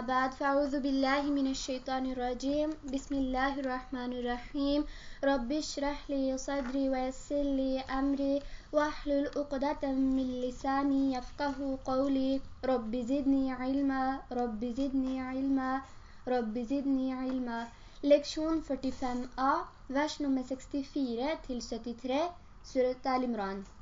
بعد فأعوذ بالله من الشيطان الرجيم. بسم الله الرحمن الرحيم. رب اشرح لي صدري ويسر لي أمري واحلل عقدة من لساني يفقه قولي. رب زدني علما. رب زدني علما. رب زدني علما. Leksjon 45a, vers nummer 64 til 73, Surat Al-Imran.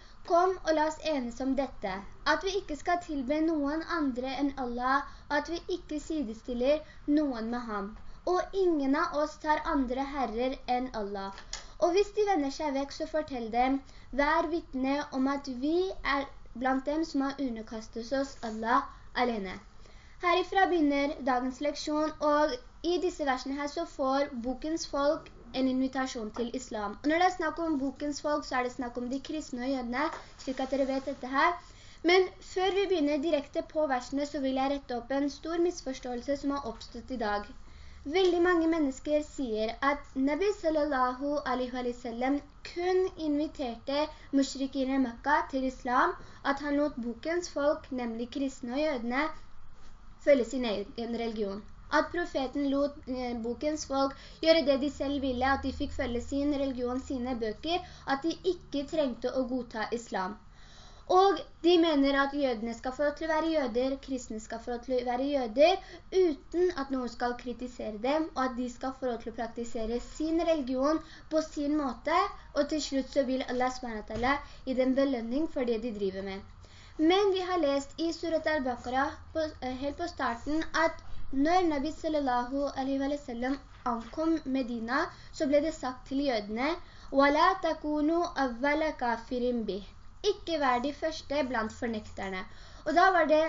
Kom og la oss enes om dette, at vi ikke skal tilbe noen andre enn Allah, og at vi ikke sidestiller noen med ham. Og ingen av oss tar andre herrer enn Allah. Og hvis de vender seg vekk, så fortell dem, vær vittne om at vi er blant dem som har underkastet oss Allah alene. Herifra begynner dagens leksjon, og i disse versene her så får bokens folk en invitasjon til islam. Og når det er snakk om bokens folk, så er det snakk om de kristne og jødene, slik at dere vet dette her. Men før vi begynner direkte på versene, så vil jeg rette opp en stor misforståelse som har oppstått i dag. Veldig mange mennesker sier at Nabi sallallahu alaihi wa sallam kun inviterte mushrikene i Mekka til islam, at han lot bokens folk, nemlig kristne og jødene, følge sin egen religion at profeten lot eh, bokens folk gjøre det de selv ville, at de fikk følge sin religion, sine bøker, at de ikke trengte å godta islam. Og de mener at jødene skal få til å være jøder, kristne skal få til å være jøder, uten at noen skal kritisere dem, og at de skal få til å praktisere sin religion på sin måte, og til slutt så vil Allah SWT i den belønning for det de driver med. Men vi har lest i Surat al-Baqarah eh, helt på starten at når Nabi sallallahu alaihi wa sallam ankom Medina, så ble det sagt til jødene «Wala takunu avvala kafirin bih». Ikke være de første blant fornekterne. Og da var det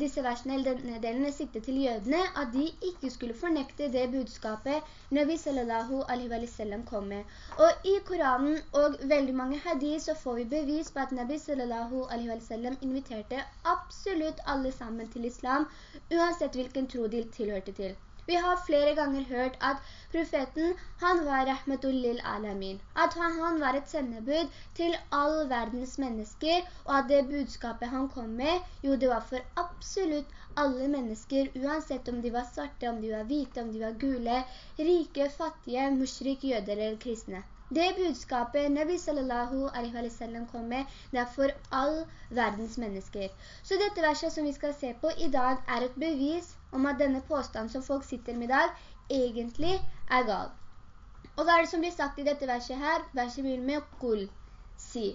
disse versene, eller denne delen, siktet til jødene, at de ikke skulle fornekte det budskapet Nabi sallallahu alaihi wa sallam kom med. Og i Koranen og veldig mange hadith så får vi bevis på at Nabi sallallahu alaihi wa sallam inviterte absolutt alle sammen til islam, uansett hvilken tro de tilhørte til. Vi har flere ganger hørt at profeten, han var rahmatullil alamin. At han, var et sendebud til all verdens mennesker, og at det budskapet han kom med, jo det var for absolutt alle mennesker, uansett om de var svarte, om de var hvite, om de var gule, rike, fattige, mushrik, jøder eller kristne. Det budskapet Nabi sallallahu alaihi wa sallam kom med, det er for all verdens mennesker. Så dette verset som vi skal se på i dag er et bevis om at denne påstanden som folk sitter med i dag, egentlig er gal. Og hva er det som blir sagt i dette verset her? Verset begynner med «kul», si.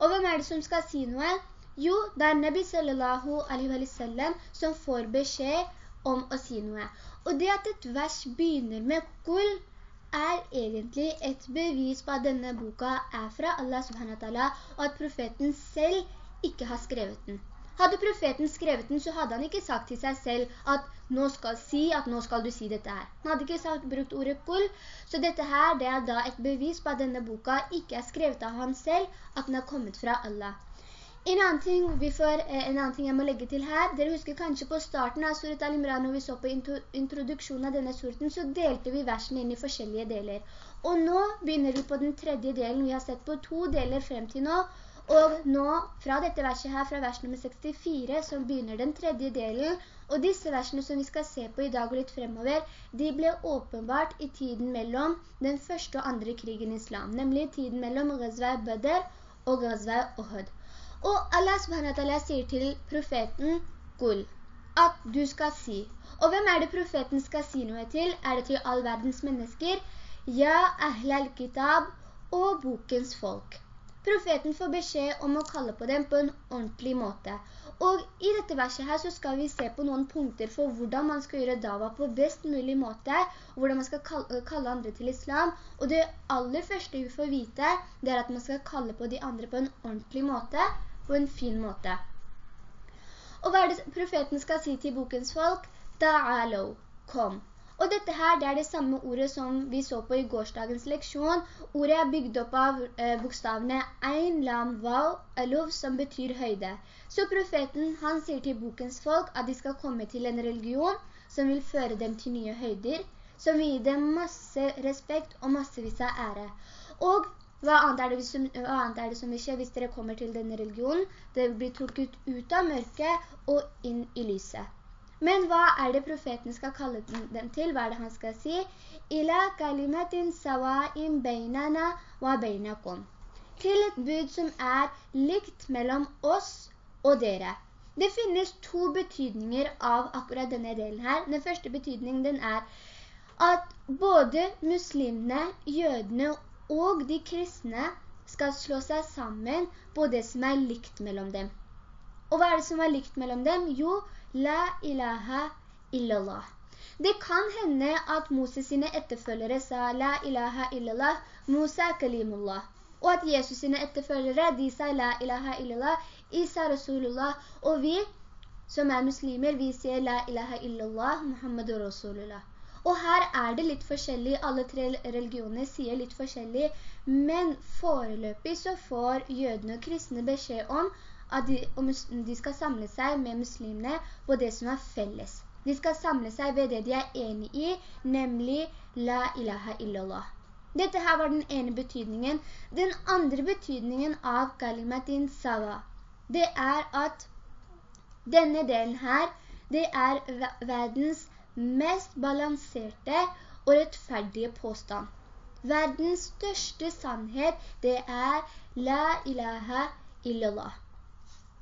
Og hvem er det som skal si noe? Jo, det er Nabi sallallahu alaihi wa sallam som får beskjed om å si noe. Og det at et vers begynner med «kul», er egentlig et bevis på at denne boka er fra Allah subhanahu wa ta'ala, og at profeten selv ikke har skrevet den. Hadde profeten skrevet den, så hadde han ikke sagt til seg selv at nå skal si, at nå skal du si dette her. Han hadde ikke sagt, brukt ordet kull, så dette her det er da et bevis på at denne boka ikke er skrevet av han selv, at den har kommet fra Allah. En annen, ting vi får, eh, en annen ting jeg må legge til her, dere husker kanskje på starten av Surat Al-Imran, når vi så på introduksjonen av denne surten, så delte vi versene inn i forskjellige deler. Og nå begynner vi på den tredje delen. Vi har sett på to deler frem til nå, og nå, fra dette verset her, fra vers nummer 64, så begynner den tredje delen, og disse versene som vi skal se på i dag og litt fremover, de ble åpenbart i tiden mellom den første og andre krigen i islam, nemlig tiden mellom Ghazwa Badr og Ghazwa Uhud. Og Allah subhanahu sier til profeten Gul, at du skal si. Og hvem er det profeten skal si noe til? Er det til all verdens mennesker? Ja, ahlal kitab og bokens folk. Profeten får beskjed om å kalle på dem på en ordentlig måte. Og i dette verset her så skal vi se på noen punkter for hvordan man skal gjøre dava på best mulig måte, hvordan man skal kalle andre til islam. Og det aller første vi får vite, det er at man skal kalle på de andre på en ordentlig måte, på en fin måte. Og hva er det profeten skal si til bokens folk? Da'alo, kom. Og dette her, det er det samme ordet som vi så på i gårsdagens leksjon. Ordet er bygd opp av eh, bokstavene ein, lam, vav, Elov, som betyr høyde. Så profeten, han sier til bokens folk at de skal komme til en religion som vil føre dem til nye høyder, som vil gi dem masse respekt og massevis av ære. Og hva annet, som, hva annet er det som vil skje hvis dere kommer til denne religionen? Det blir trukket ut av mørket og inn i lyset. Men hva er det profeten skal kalle dem til? Hva er det han skal si? «Ila kalimatin sawa'in beinana wa beinakum». Til et bud som er likt mellom oss og dere. Det finnes to betydninger av akkurat denne delen her. Den første betydningen den er at både muslimene, jødene og de kristne skal slå seg sammen på det som er likt mellom dem. Og hva er det som er likt mellom dem? Jo, La ilaha illallah. Det kan hende at Moses sine etterfølgere sa La ilaha illallah, Musa kalimullah. Og at Jesus sine etterfølgere, de sa La ilaha illallah, Isa Rasulullah. Og vi, som er muslimer, vi sier La ilaha illallah, Muhammadur Rasulullah. Og her er det litt forskjellig, alle tre religioner sier litt forskjellig, men foreløpig så får jødene og kristne beskjed om at de, de skal samle seg med muslimene på det som er felles. De skal samle seg ved det de er enige i, nemlig La ilaha illallah. Dette her var den ene betydningen. Den andre betydningen av kalimatin sawa, det er at denne delen her, det er verdens mest balanserte og rettferdige påstand. Verdens største sannhet, det er La ilaha illallah.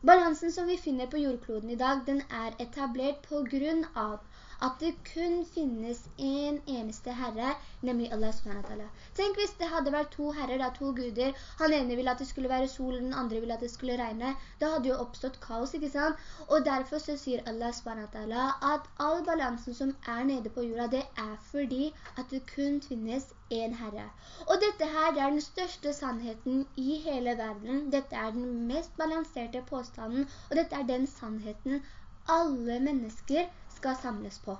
Balansen som vi finner på jordkloden i dag, den er etablert på grunn av at det kun finnes en eneste herre, nemlig Allah subhanahu Tenk hvis det hadde vært to herrer, da, to guder. Han ene ville at det skulle være sol, den andre ville at det skulle regne. Da hadde jo oppstått kaos, ikke sant? Og derfor så sier Allah subhanahu at all balansen som er nede på jorda, det er fordi at det kun finnes en herre. Og dette her det er den største sannheten i hele verden. Dette er den mest balanserte påstanden, og dette er den sannheten alle mennesker skal samles på.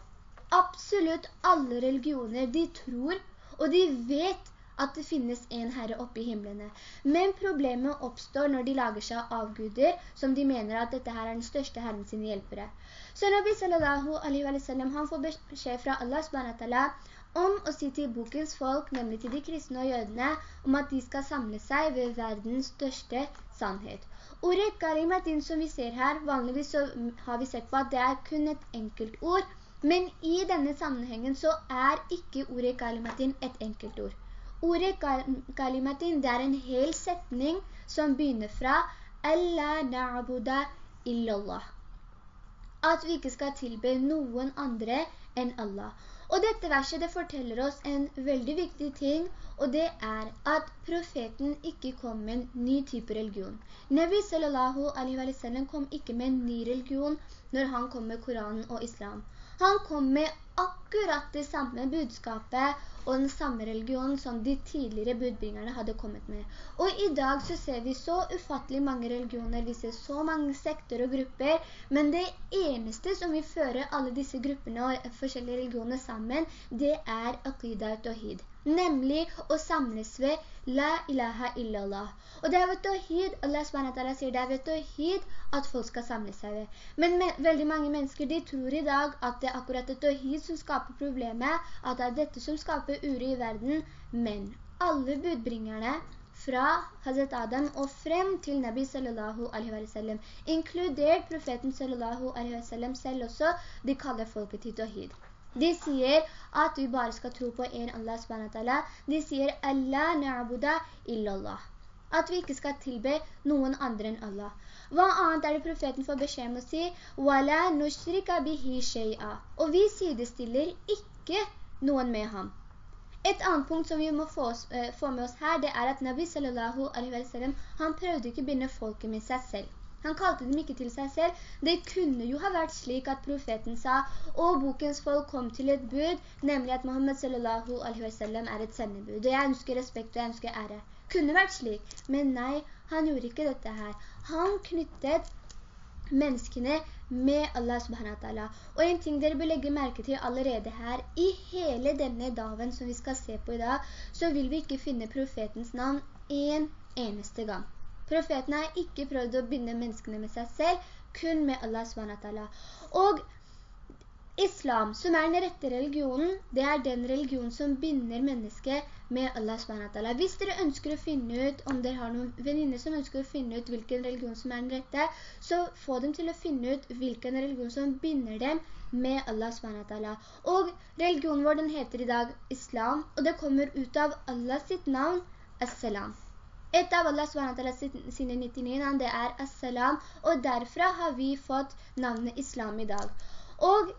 Absolutt alle religioner, de tror, og de vet at det finnes en herre oppe i himmelene. Men problemet oppstår når de lager seg avguder, som de mener at dette her er den største herren sine hjelpere. Så Nabi sallallahu alaihi wa sallam, han får beskjed fra Allah subhanahu om å si til bokens folk, nemlig til de kristne og jødene, om at de skal samle seg ved verdens største sannhet. Ordet kalimatin som vi ser her, vanligvis så har vi sett på at det er kun et enkelt ord, men i denne sammenhengen så er ikke ordet kalimatin et enkelt ord. Ordet kalimatin, det er en hel setning som begynner fra «Alla na'buda illallah». At vi ikke skal tilbe noen andre enn Allah. Og dette verset det forteller oss en veldig viktig ting, og det er at profeten ikke kom med en ny type religion. Nabi sallallahu alaihi wa sallam kom ikke med en ny religion når han kom med Koranen og Islam. Han kom med akkurat det samme budskapet og den samme religionen som de tidligere budbringerne hadde kommet med. Og i dag så ser vi så ufattelig mange religioner, vi ser så mange sekter og grupper, men det eneste som vil føre alle disse gruppene og forskjellige religioner sammen, det er Aqidah Tawhid nemlig å samles ved La ilaha illallah. Og det er ved tawhid, Allah SWT sier det er ved tawhid at folk skal samle seg ved. Men me veldig mange mennesker, de tror i dag at det er akkurat det tawhid som skaper problemet, at det er dette som skaper ure i verden. Men alle budbringerne fra Hazret Adam og frem til Nabi sallallahu alaihi wa sallam, inkludert profeten sallallahu alaihi wa sallam selv også, de kaller folket til tawhid. De sier at vi bare skal tro på en Allah subhanahu De sier Allah na'buda illallah. At vi ikke skal tilbe noen andre enn Allah. Hva annet er det profeten får beskjed om å si? «Wala nushrika bihi shay'a». Og vi sidestiller ikke noen med ham. Et annet punkt som vi må få, oss, eh, få med oss her, det er at Nabi sallallahu alaihi wa sallam, han prøvde ikke å binde folket med seg selv. Han kalte dem ikke til seg selv. Det kunne jo ha vært slik at profeten sa, og bokens folk kom til et bud, nemlig at Muhammed sallallahu alaihi wa sallam er et sendebud. Og jeg ønsker respekt og jeg ønsker ære. Kunne vært slik, men nei, han gjorde ikke dette her. Han knyttet menneskene med Allah subhanahu wa ta'ala. Og en ting dere bør legge merke til allerede her, i hele denne dagen som vi skal se på i dag, så vil vi ikke finne profetens navn en eneste gang. Profeten har ikke prøvd å binde menneskene med seg selv, kun med Allah subhanahu wa ta'ala. Og Islam, som er den rette religionen, det er den religion som binder mennesket med Allah SWT. Hvis dere ønsker å finne ut, om dere har noen venninner som ønsker å finne ut hvilken religion som er den rette, så få dem til å finne ut hvilken religion som binder dem med Allah SWT. Og religionen vår, den heter i dag Islam, og det kommer ut av Allah sitt navn, As-Salam. Et av Allah SWT sine 99 navn, det er As-Salam, og derfra har vi fått navnet Islam i dag. Og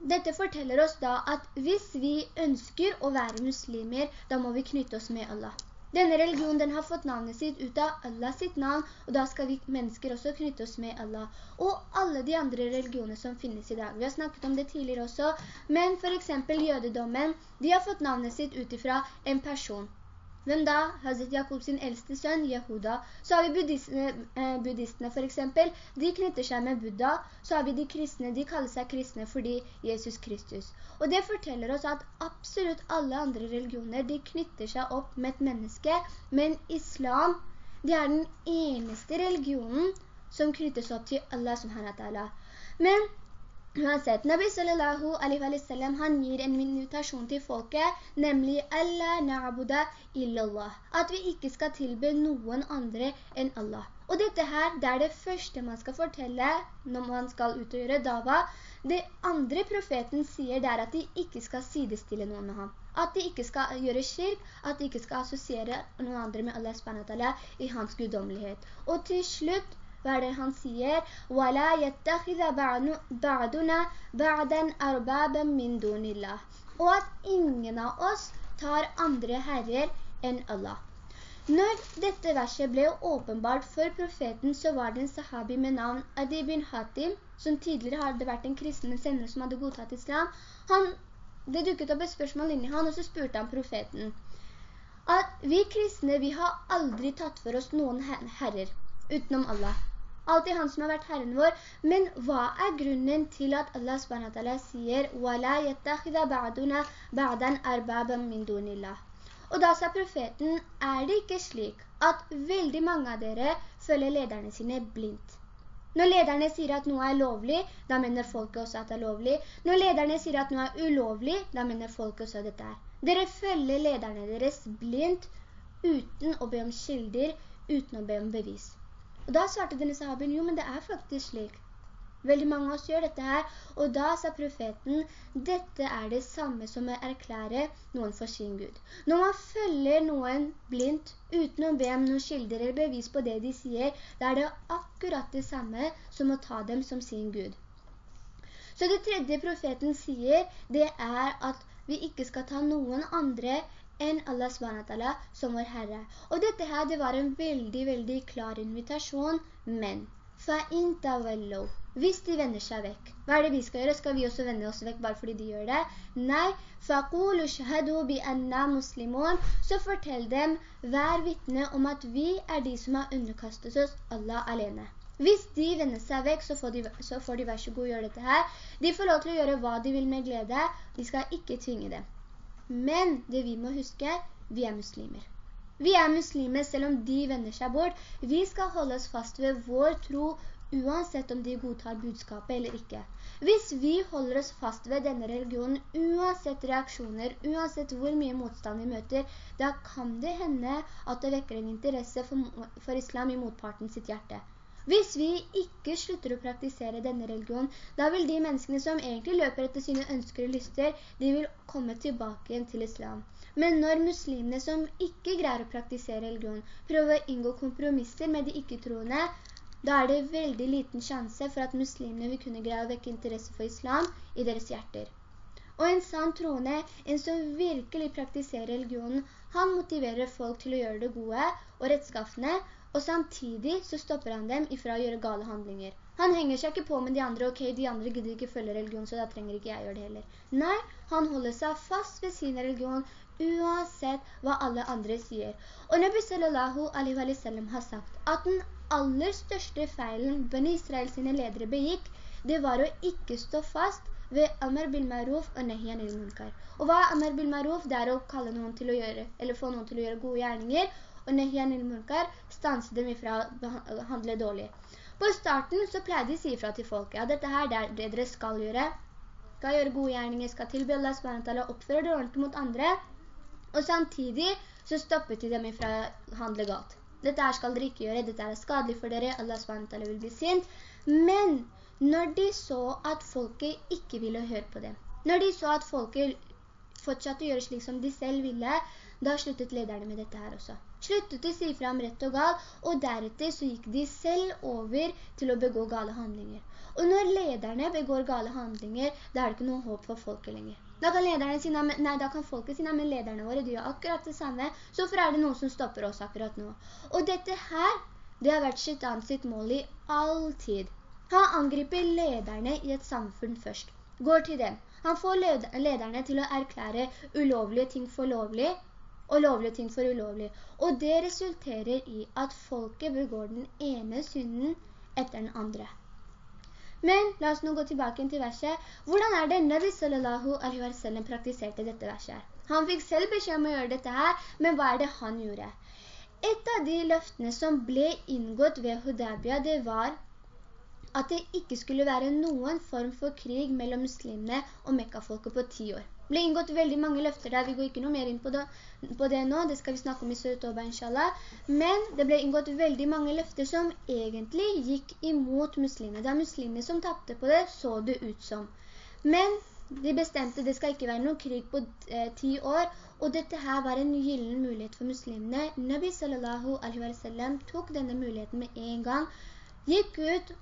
dette forteller oss da at hvis vi ønsker å være muslimer, da må vi knytte oss med Allah. Denne religionen den har fått navnet sitt ut av Allah sitt navn, og da skal vi mennesker også knytte oss med Allah. Og alle de andre religioner som finnes i dag. Vi har snakket om det tidligere også, men for eksempel jødedommen, de har fått navnet sitt ut ifra en person. Hvem da? Hazret Jakob sin eldste sønn, Yehuda. Så har vi buddhistene, eh, buddhistene for eksempel. De knytter seg med Buddha. Så har vi de kristne, de kaller seg kristne fordi Jesus Kristus. Og det forteller oss at absolutt alle andre religioner, de knytter seg opp med et menneske. Men islam, det er den eneste religionen som knyttes opp til Allah subhanahu wa ta'ala. Men Uansett, Nabi sallallahu alaihi wa sallam, han gir en minutasjon til folket, nemlig «Alla na'buda illallah», at vi ikke skal tilbe noen andre enn Allah. Og dette her, det er det første man skal fortelle når man skal ut og gjøre dava. Det andre profeten sier, det er at de ikke skal sidestille noen med ham. At de ikke skal gjøre kirk, at de ikke skal assosiere noen andre med Allah i hans guddommelighet. Og til slutt, hva er det han sier? وَلَا يَتَّخِذَ بَعْدُنَا بَعْدًا أَرْبَابًا مِنْ دُونِ اللَّهِ Og at ingen av oss tar andre herrer enn Allah. Når dette verset ble åpenbart for profeten, så var det en sahabi med navn Adi bin Hatim, som tidligere hadde vært en kristen, men senere som hadde godtatt islam. Han, det dukket opp et spørsmål inni han, og så spurte han profeten at vi kristne, vi har aldri tatt for oss noen herrer utenom Allah alltid han som har vært Herren vår. Men hva er grunnen til at Allah SWT sier «Wala yattakhida ba'duna ba'dan arbaban min dunillah». Og da sa profeten, er det ikke slik at veldig mange av dere følger lederne sine blindt? Når lederne sier at noe er lovlig, da mener folket også at det er lovlig. Når lederne sier at noe er ulovlig, da mener folket også at dette er. Dere følger lederne deres blindt, uten å be om skilder, uten å be om bevis. Og da svarte denne sahabien, jo, men det er faktisk slik. Veldig mange av oss gjør dette her, og da sa profeten, dette er det samme som å erklære noen for sin Gud. Når man følger noen blindt, uten å be om noen skilder eller bevis på det de sier, da er det akkurat det samme som å ta dem som sin Gud. Så det tredje profeten sier, det er at vi ikke skal ta noen andre enn Allah SWT som vår Herre. Og dette her, det var en veldig, veldig klar invitasjon, men hvis de vender seg vekk. Hva er det vi skal gjøre? Skal vi også vende oss vekk bare fordi de gjør det? Nei, så fortell dem, vær vittne om at vi er de som har underkastet oss Allah alene. Hvis de vender seg vekk, så får, de, så får de vær så god gjøre dette her. De får lov til å gjøre hva de vil med glede. De skal ikke tvinge dem. Men det vi må huske, vi er muslimer. Vi er muslimer selv om de vender seg bort. Vi skal holde oss fast ved vår tro, uansett om de godtar budskapet eller ikke. Hvis vi holder oss fast ved denne religionen, uansett reaksjoner, uansett hvor mye motstand vi møter, da kan det hende at det vekker en interesse for, for islam i motparten sitt hjerte. Hvis vi ikke slutter å praktisere denne religionen, da vil de menneskene som egentlig løper etter sine ønsker og lyster, de vil komme tilbake igjen til islam. Men når muslimene som ikke greier å praktisere religion, prøver å inngå kompromisser med de ikke-troende, da er det veldig liten sjanse for at muslimene vil kunne greie å vekke interesse for islam i deres hjerter. Og en sann troende, en som virkelig praktiserer religionen, han motiverer folk til å gjøre det gode og rettskaffende, og samtidig så stopper han dem ifra å gjøre gale handlinger. Han henger seg ikke på med de andre, ok, de andre gidder ikke følge religion, så da trenger ikke jeg gjøre det heller. Nei, han holder seg fast ved sin religion, uansett hva alle andre sier. Og Nabi sallallahu alaihi wa sallam har sagt at den aller største feilen Ben Israel sine ledere begikk, det var å ikke stå fast ved Amr bil Maruf og Nehyan il Munkar. Og hva er Amr bil Maruf? Det er å kalle noen til å gjøre, eller få noen til å gjøre gode gjerninger, og Nehyan il Munkar stanse dem ifra å handle dårlig. På starten så pleide de å si fra til folket, ja, dette her det er det dere skal gjøre, skal gjøre gode gjerninger, skal tilby Allah SWT, oppføre det ordentlig mot andre, og samtidig så stoppet de dem ifra å handle galt. Dette her skal dere ikke gjøre, dette er skadelig for dere, Allah SWT vil bli sint. Men når de så at folket ikke ville høre på dem, når de så at folket fortsatte å gjøre slik som de selv ville, da sluttet lederne med dette her også sluttet å si frem rett og gal, og deretter så gikk de selv over til å begå gale handlinger. Og når lederne begår gale handlinger, da er det ikke noe håp for folket lenger. Da kan si, nei, da kan folket si, nei, men lederne våre, de gjør akkurat det samme, så for er det noen som stopper oss akkurat nå. Og dette her, det har vært sitt mål i all tid. Han angriper lederne i et samfunn først. Går til dem. Han får lederne til å erklære ulovlige ting for lovlig, og lovlige ting for ulovlig. Og det resulterer i at folket begår den ene synden etter den andre. Men la oss nå gå tilbake til verset. Hvordan er det Nabi sallallahu alaihi wa sallam praktiserte dette verset? Han fikk selv beskjed om å gjøre dette her, men hva er det han gjorde? Et av de løftene som ble inngått ved Hudabia, det var at det ikke skulle være noen form for krig mellom muslimene og Mekka-folket på ti år. Ble inngått veldig mange løfter der, vi går ikke noe mer inn på det, på det nå, det skal vi snakke om i Sør-Toba, inshallah. Men det ble inngått veldig mange løfter som egentlig gikk imot muslimene. Det er muslimene som tappte på det, så det ut som. Men de bestemte det skal ikke være noen krig på eh, ti år, og dette her var en gyllen mulighet for muslimene. Nabi sallallahu alaihi wa sallam tok denne muligheten med en gang, gikk ut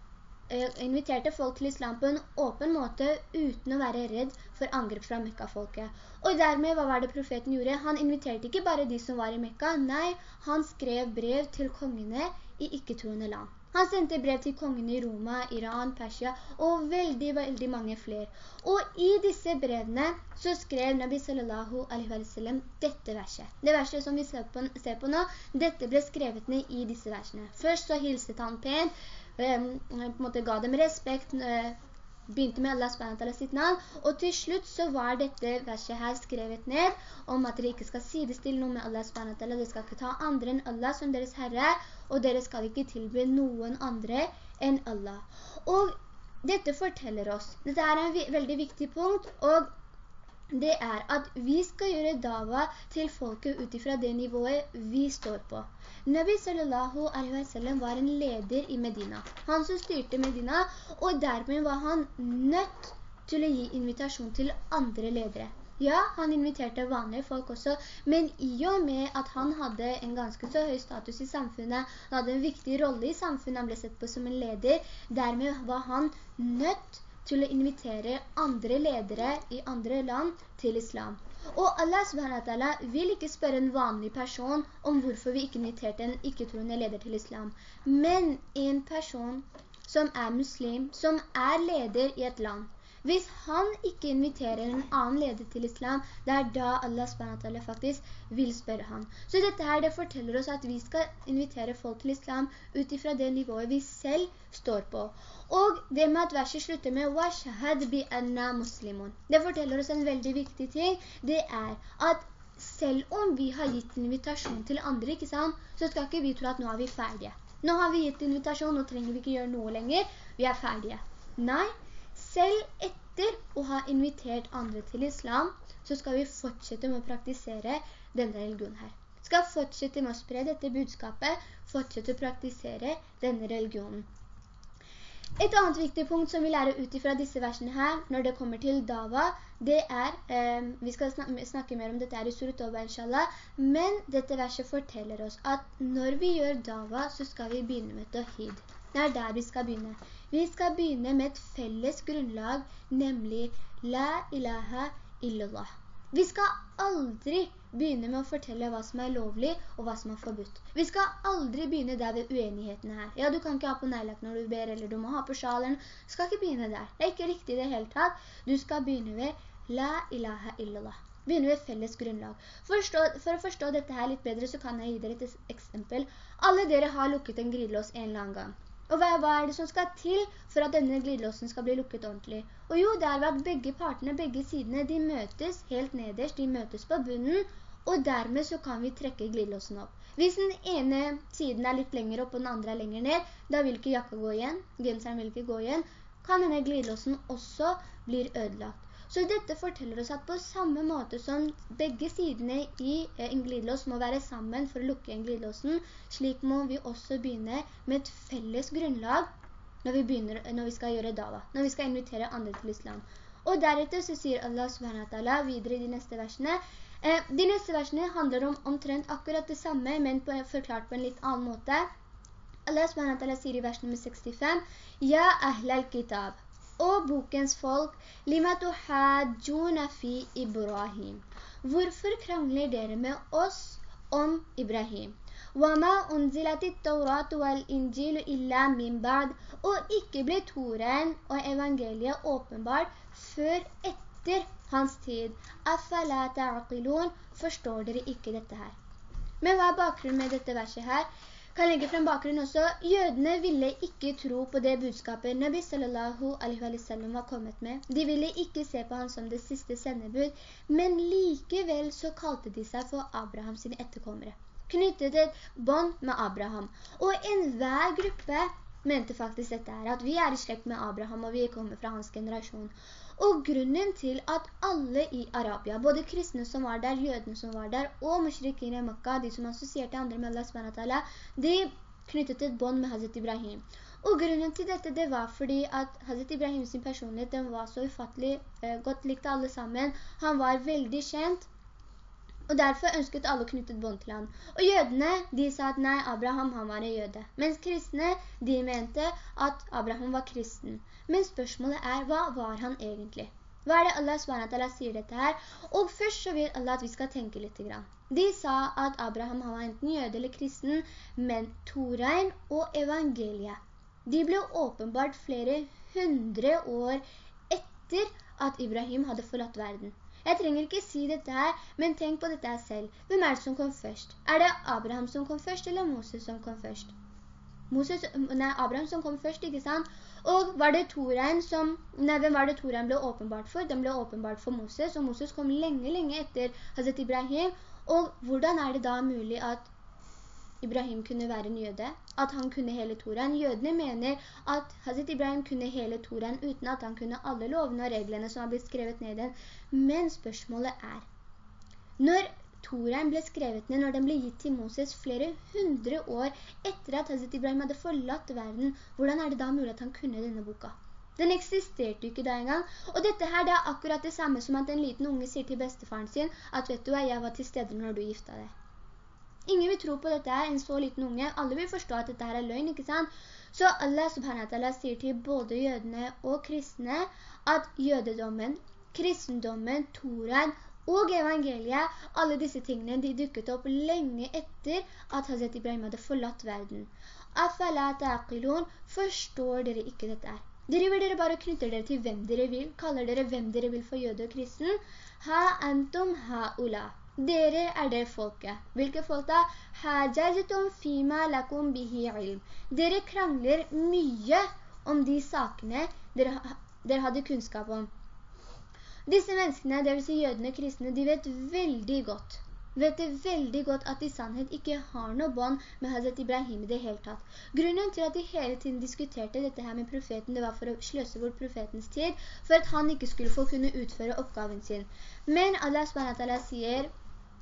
inviterte folk til islam på en åpen måte uten å være redd for angrep fra Mekka-folket. Og dermed, hva var det profeten gjorde? Han inviterte ikke bare de som var i Mekka, nei, han skrev brev til kongene i ikke-troende land. Han sendte brev til kongene i Roma, Iran, Persia og veldig, veldig mange flere. Og i disse brevene så skrev Nabi sallallahu alaihi wa sallam dette verset. Det verset som vi ser på, ser på nå, dette ble skrevet ned i disse versene. Først så hilset han pent, på en måte ga dem respekt, eh, begynte med Allah SWT sitt navn, og til slutt så var dette verset her skrevet ned om at dere ikke skal sidestille noe med Allah SWT, dere skal ikke ta andre enn Allah som deres Herre, og dere skal ikke tilby noen andre enn Allah. Og dette forteller oss, dette er en veldig viktig punkt, og det er at vi skal gjøre dava til folket utifra det nivået vi står på. Nabi sallallahu alaihi wa sallam var en leder i Medina. Han som styrte Medina, og dermed var han nødt til å gi invitasjon til andre ledere. Ja, han inviterte vanlige folk også, men i og med at han hadde en ganske så høy status i samfunnet, han hadde en viktig rolle i samfunnet, han ble sett på som en leder, dermed var han nødt til å invitere andre ledere i andre land til islam. Og Allah SWT vil ikke spørre en vanlig person om hvorfor vi ikke inviterte en ikke-troende leder til islam. Men en person som er muslim, som er leder i et land, hvis han ikke inviterer en annen leder til islam, det er da Allah SWT faktisk vil spørre han. Så dette her, det forteller oss at vi skal invitere folk til islam utifra det nivået vi selv står på. Og det med at verset slutter med «Washhad bi anna muslimun». Det forteller oss en veldig viktig ting. Det er at selv om vi har gitt invitasjon til andre, ikke sant, så skal ikke vi tro at nå er vi ferdige. Nå har vi gitt invitasjon, nå trenger vi ikke gjøre noe lenger. Vi er ferdige. Nei, selv etter å ha invitert andre til islam, så skal vi fortsette med å praktisere denne religionen her. Skal fortsette med å spre dette budskapet, fortsette å praktisere denne religionen. Et annet viktig punkt som vi lærer ut fra disse versene her, når det kommer til dava, det er, eh, vi skal snakke, mer om dette her i Surat Toba, inshallah, men dette verset forteller oss at når vi gjør dava, så skal vi begynne med tawhid. Det er der vi skal begynne. Vi skal begynne med et felles grunnlag, nemlig La ilaha illallah. Vi skal aldri begynne med å fortelle hva som er lovlig og hva som er forbudt. Vi skal aldri begynne der ved uenighetene her. Ja, du kan ikke ha på neilak når du ber, eller du må ha på sjalen. Du skal ikke begynne der. Det er ikke riktig det hele tatt. Du skal begynne ved La ilaha illallah. Begynne ved felles grunnlag. Forstå, for å forstå dette her litt bedre, så kan jeg gi dere et eksempel. Alle dere har lukket en glidelås en eller annen gang. Og hva, hva, er det som skal til for at denne glidelåsen skal bli lukket ordentlig? Og jo, det er ved at begge partene, begge sidene, de møtes helt nederst, de møtes på bunnen, og dermed så kan vi trekke glidelåsen opp. Hvis den ene siden er litt lenger opp og den andre er lenger ned, da vil ikke jakka gå igjen, genseren vil ikke gå igjen, kan denne glidelåsen også bli ødelagt. Så dette forteller oss at på samme måte som begge sidene i eh, en glidelås må være sammen for å lukke en glidelåsen, slik må vi også begynne med et felles grunnlag når vi, begynner, når vi skal gjøre dava, når vi skal invitere andre til islam. Og deretter så sier Allah subhanahu videre i de neste versene, eh, de neste versene handler om omtrent akkurat det samme, men på, forklart på en litt annen måte. Allah sier i vers nummer 65, «Ja ahlal kitab, og bokens folk, lima tuhajjuna fi Ibrahim. Hvorfor krangler dere med oss om Ibrahim? «Wama unzilati taurat wal injilu illa min ba'd», og ikke ble Toren og evangeliet åpenbart før etter hans tid. Forstår dere ikke dette her. Men hva er bakgrunnen med dette verset her? Kan legge frem bakgrunnen også. Jødene ville ikke tro på det budskapet Nabi sallallahu alaihi wa sallam var kommet med. De ville ikke se på han som det siste sendebud, men likevel så kalte de seg for Abraham sine etterkommere. Knyttet et bånd med Abraham. Og enhver gruppe mente faktisk dette her, at vi er i slekt med Abraham, og vi kommer fra hans generasjon. Og grunnen til at alle i Arabia, både kristne som var der, jødene som var der, og mushrikene i Mekka, de som assosierte andre med Allah SWT, de knyttet et bånd med Hazret Ibrahim. Og grunnen til dette, det var fordi at Hazret sin personlighet, den var så ufattelig eh, godt likt alle sammen. Han var veldig kjent, og derfor ønsket alle knyttet bånd til han. Og jødene, de sa at nei, Abraham han var en jøde. Mens kristne, de mente at Abraham var kristen. Men spørsmålet er, hva var han egentlig? Hva er det Allah SWT sier dette her? Og først så vil Allah at vi skal tenke litt. De sa at Abraham han var enten jøde eller kristen, men Torein og evangeliet, de ble åpenbart flere hundre år etter at Ibrahim hadde forlatt verden. Jeg trenger ikke si dette her, men tenk på dette selv. Hvem er det som kom først? Er det Abraham som kom først, eller Moses som kom først? Moses, nei, Abraham som kom først, ikke sant? Og var det Torein som, nei, hvem var det Torein ble åpenbart for? Den ble åpenbart for Moses, og Moses kom lenge, lenge etter Hazret Ibrahim. Og hvordan er det da mulig at Ibrahim kunne være en jøde, at han kunne hele Toran. Jødene mener at Hazret Ibrahim kunne hele Toran uten at han kunne alle lovene og reglene som har blitt skrevet ned den. Men spørsmålet er, når Toran ble skrevet ned, når den ble gitt til Moses flere hundre år etter at Hazret Ibrahim hadde forlatt verden, hvordan er det da mulig at han kunne denne boka? Den eksisterte ikke da engang, og dette her det er akkurat det samme som at en liten unge sier til bestefaren sin at vet du hva, jeg var til stede når du gifta deg. Ingen vil tro på dette her, en så liten unge. Alle vil forstå at dette her er løgn, ikke sant? Så Allah subhanahu sier til både jødene og kristne at jødedommen, kristendommen, Toran og evangeliet, alle disse tingene, de dukket opp lenge etter at Hazret Ibrahim hadde forlatt verden. Afala ta'qilun, forstår dere ikke dette her? Driver dere bare og knytter dere til hvem dere vil, kaller dere hvem dere vil for jøde og kristen? Ha antum ha'ula. Dere er det folket. Hvilke folk da? Hajajtum fima lakum bihi ilm. Dere krangler mye om de sakene dere, dere hadde kunnskap om. Disse menneskene, det vil si jødene og kristne, de vet veldig godt, vet det veldig godt at de sannhet ikke har noe bånd med Hazret Ibrahim i det hele tatt. Grunnen til at de hele tiden diskuterte dette her med profeten, det var for å sløse bort profetens tid, for at han ikke skulle få kunne utføre oppgaven sin. Men Allah sier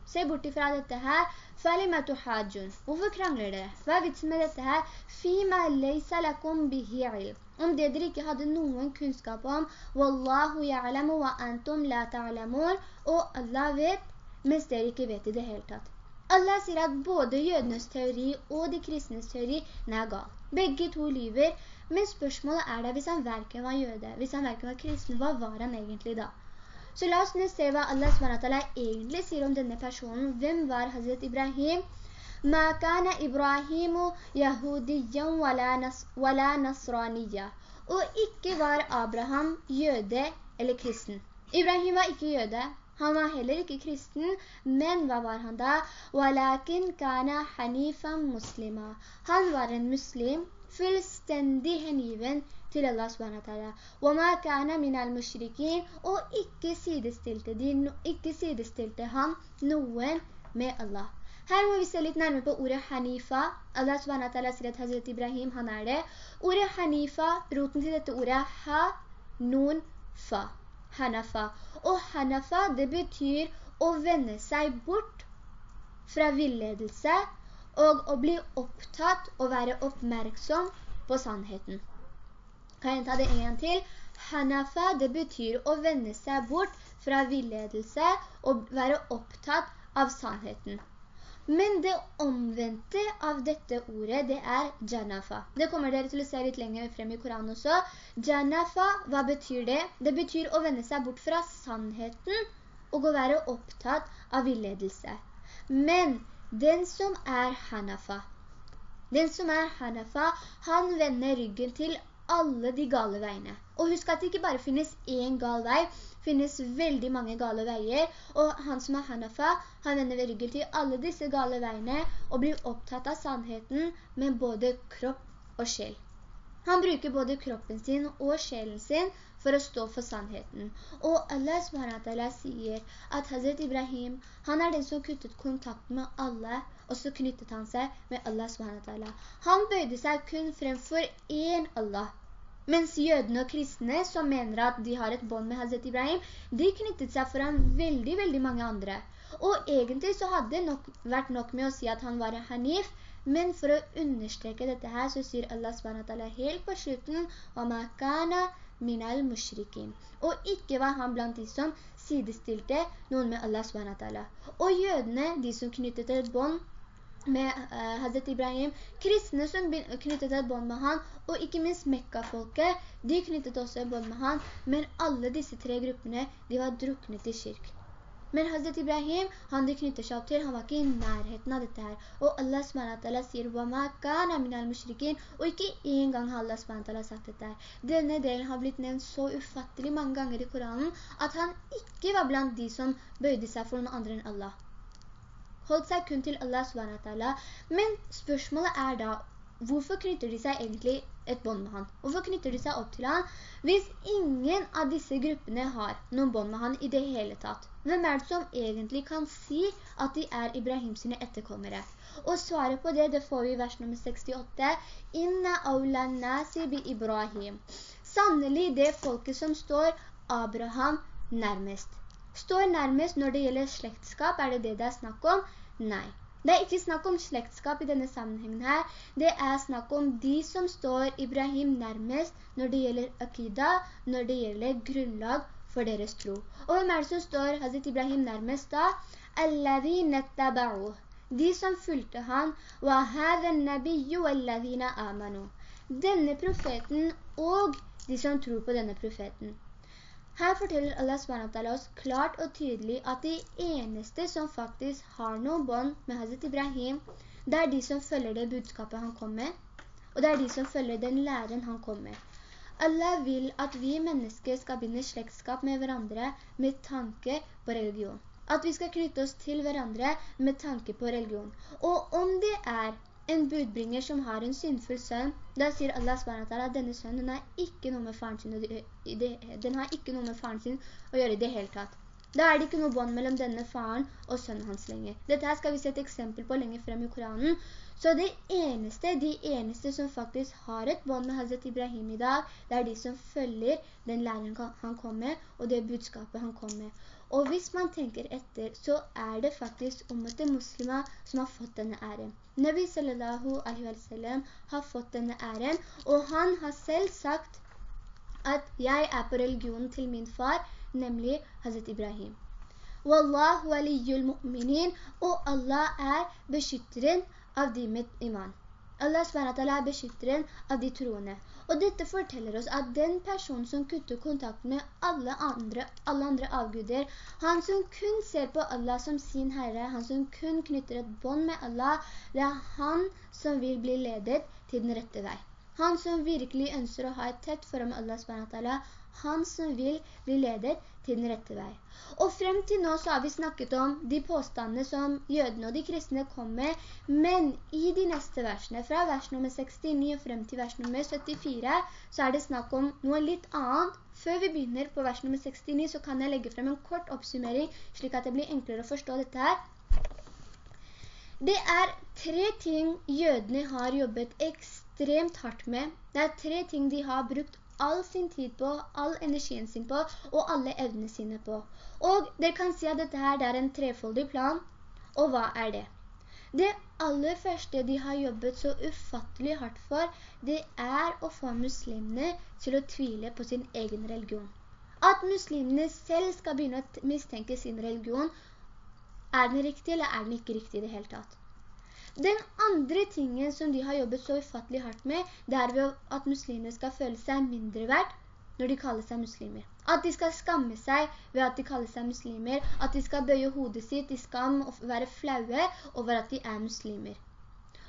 Se bort ifra dette her. Falima tuhajun. Hvorfor krangler dere? Hva er vitsen med dette her? Fima leysa lakum bihi. Om det dere ikke hadde noen kunnskap om. Wallahu ya'lamu wa antum la ta'lamun. Og Allah vet, mens dere ikke vet i det hele tatt. Allah sier at både jødenes teori og de kristnes teori er gal. Begge to lyver, men spørsmålet er da hvis han hverken var jøde, hvis han hverken var kristen, hva var han egentlig da? Så la oss nå se hva Allah SWT egentlig sier om denne personen. Hvem var Hazret Ibrahim? «Ma kana Ibrahimu yahudiyan wala nasraniya». Og ikke var Abraham jøde eller kristen. Ibrahim var ikke jøde, Han var heller ikke kristen, men hva var han da? «Walakin kana hanifan muslima». Han var en muslim, fullstendig hengiven til Allah SWT. وَمَا كَانَ مِنَ الْمُشْرِكِينَ og ikke sidestilte, de, ikke sidestilte han noen med Allah. Her må vi se litt nærmere på ordet Hanifa. Allah SWT sier at Hazret Ibrahim, han er det. Ordet Hanifa, roten til dette ordet ha, nun, fa. Hanafa. Og Hanafa, det betyr å vende seg bort fra villedelse og å bli opptatt og være oppmerksom på sannheten. Kan jeg ta det en gang til? Hanafa, det betyr å vende seg bort fra villedelse og være opptatt av sannheten. Men det omvendte av dette ordet, det er janafa. Det kommer dere til å se litt lenger frem i Koranen også. Janafa, hva betyr det? Det betyr å vende seg bort fra sannheten og å være opptatt av villedelse. Men den som er hanafa, den som er hanafa, han vender ryggen til alle de gale veiene. Og husk at det ikke bare finnes en gal vei, finnes veldig mange gale veier, og han som er Hanafa, han vender ved ryggen til alle disse gale veiene og blir opptatt av sannheten med både kropp og sjel. Han bruker både kroppen sin og sjelen sin for å stå for sannheten. Og Allah SWT sier at Hazret Ibrahim, han er den som kuttet kontakt med alle, og så knyttet han seg med Allah SWT. Han bøyde seg kun fremfor én Allah, mens jødene og kristne, som mener at de har et bånd med Hazret Ibrahim, de knyttet seg foran veldig, veldig mange andre. Og egentlig så hadde det nok, vært nok med å si at han var en hanif, men for å understreke dette her, så sier Allah SWT helt på slutten, «Oma kana minal mushrikin». Og ikke var han blant de som sidestilte noen med Allah SWT. Og jødene, de som knyttet et bånd med uh, Hazret Ibrahim, kristne som knyttet et bånd med han, og ikke minst Mekka-folket, de knyttet også et bånd med han, men alle disse tre gruppene, de var druknet i kirk. Men Hazret Ibrahim, han det knytter seg opp til, han var ikke i nærheten av dette her. Og Allah SWT sier, «Wama kana minal mushrikin», og ikke en gang har Allah SWT sagt dette her. Denne delen har blitt nevnt så ufattelig mange ganger i Koranen, at han ikke var blant de som bøyde seg for noen andre enn Allah holdt seg kun til Allah SWT. Men spørsmålet er da, hvorfor knytter de seg egentlig et bånd med han? Hvorfor knytter de seg opp til han? Hvis ingen av disse gruppene har noen bånd med han i det hele tatt, hvem er det som egentlig kan si at de er Ibrahim sine etterkommere? Og svaret på det, det får vi i vers nummer 68. Inna awla nasi bi Ibrahim. Sannelig det folket som står Abraham nærmest står nærmest når det gjelder slektskap, er det det det er snakk om? Nei. Det er ikke snakk om slektskap i denne sammenhengen her. Det er snakk om de som står Ibrahim nærmest når det gjelder akida, når det gjelder grunnlag for deres tro. Og hvem er det som står Hazret Ibrahim nærmest da? «Alladhina taba'uh». De som fulgte han, «Wa nabiyyu alladhina amanu». Denne profeten og de som tror på denne profeten. Her forteller Allah SWT oss klart og tydelig at de eneste som faktisk har noen bånd med Hazret Ibrahim, det er de som følger det budskapet han kom med, og det er de som følger den læren han kom med. Allah vil at vi mennesker skal binde slektskap med hverandre med tanke på religion. At vi skal knytte oss til hverandre med tanke på religion. Og om det er en budbringer som har en syndfull sønn, da sier Allah SWT at denne sønnen har ikke noe med faren sin, den har ikke noe med faren sin å gjøre i det hele tatt. Da er det ikke noe bånd mellom denne faren og sønnen hans lenger. Dette her skal vi se et eksempel på lenger frem i Koranen. Så det eneste, de eneste som faktisk har et bånd med Hazret Ibrahim i dag, det er de som følger den læreren han kom med, og det budskapet han kom med. Og hvis man tenker etter, så er det faktisk ummete muslimer som har fått denne æren. Nabi sallallahu alaihi wa sallam har fått denne æren, og han har selv sagt at jeg er på religionen til min far, nemlig Hazret Ibrahim. Wallahu aliyyul mu'minin, og Allah er beskytteren av de med iman. Allah SWT er beskytteren av de troende. Og dette forteller oss at den personen som kutter kontakt med alle andre, alle andre avguder, han som kun ser på Allah som sin Herre, han som kun knytter et bånd med Allah, det er han som vil bli ledet til den rette vei. Han som virkelig ønsker å ha et tett forhold med Allah han som vil bli leder til den rette vei. Og frem til nå så har vi snakket om de påstandene som jødene og de kristne kom med, men i de neste versene, fra vers nummer 69 og frem til vers nummer 74, så er det snakk om noe litt annet. Før vi begynner på vers nummer 69 så kan jeg legge frem en kort oppsummering, slik at det blir enklere å forstå dette her. Det er tre ting jødene har jobbet ekstremt hardt med. Det er tre ting de har brukt all sin tid på, all energien sin på, og alle evnene sine på. Og dere kan si at dette her er en trefoldig plan. Og hva er det? Det aller første de har jobbet så ufattelig hardt for, det er å få muslimene til å tvile på sin egen religion. At muslimene selv skal begynne å mistenke sin religion, er den riktig eller er den ikke riktig i det hele tatt? Den andre tingen som de har jobbet så ufattelig hardt med, det er ved at muslimer skal føle seg mindre verdt når de kaller seg muslimer. At de skal skamme seg ved at de kaller seg muslimer, at de skal bøye hodet sitt i skam og være flaue over at de er muslimer.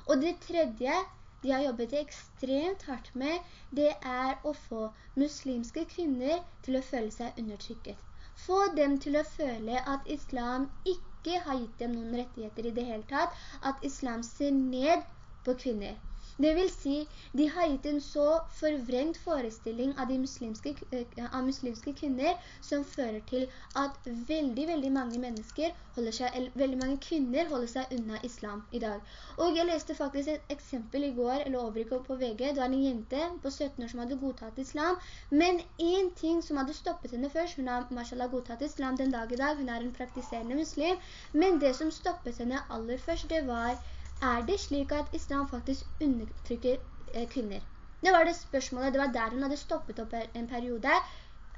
Og det tredje de har jobbet ekstremt hardt med, det er å få muslimske kvinner til å føle seg undertrykket. Få dem til å føle at islam ikke ikke har gitt dem noen rettigheter i det hele tatt, at islam ser ned på kvinner. Det vil si, de har gitt en så forvrengt forestilling av, muslimske, eh, av muslimske kvinner som fører til at veldig, veldig mange mennesker seg, veldig mange kvinner holder seg unna islam i dag. Og jeg leste faktisk et eksempel i går, eller overgikk på VG, det var en jente på 17 år som hadde godtatt islam, men en ting som hadde stoppet henne først, hun har mashallah godtatt islam den dag i dag, hun er en praktiserende muslim, men det som stoppet henne aller først, det var er det slik at islam faktisk undertrykker eh, kvinner? Det var det spørsmålet, det var der hun hadde stoppet opp en periode.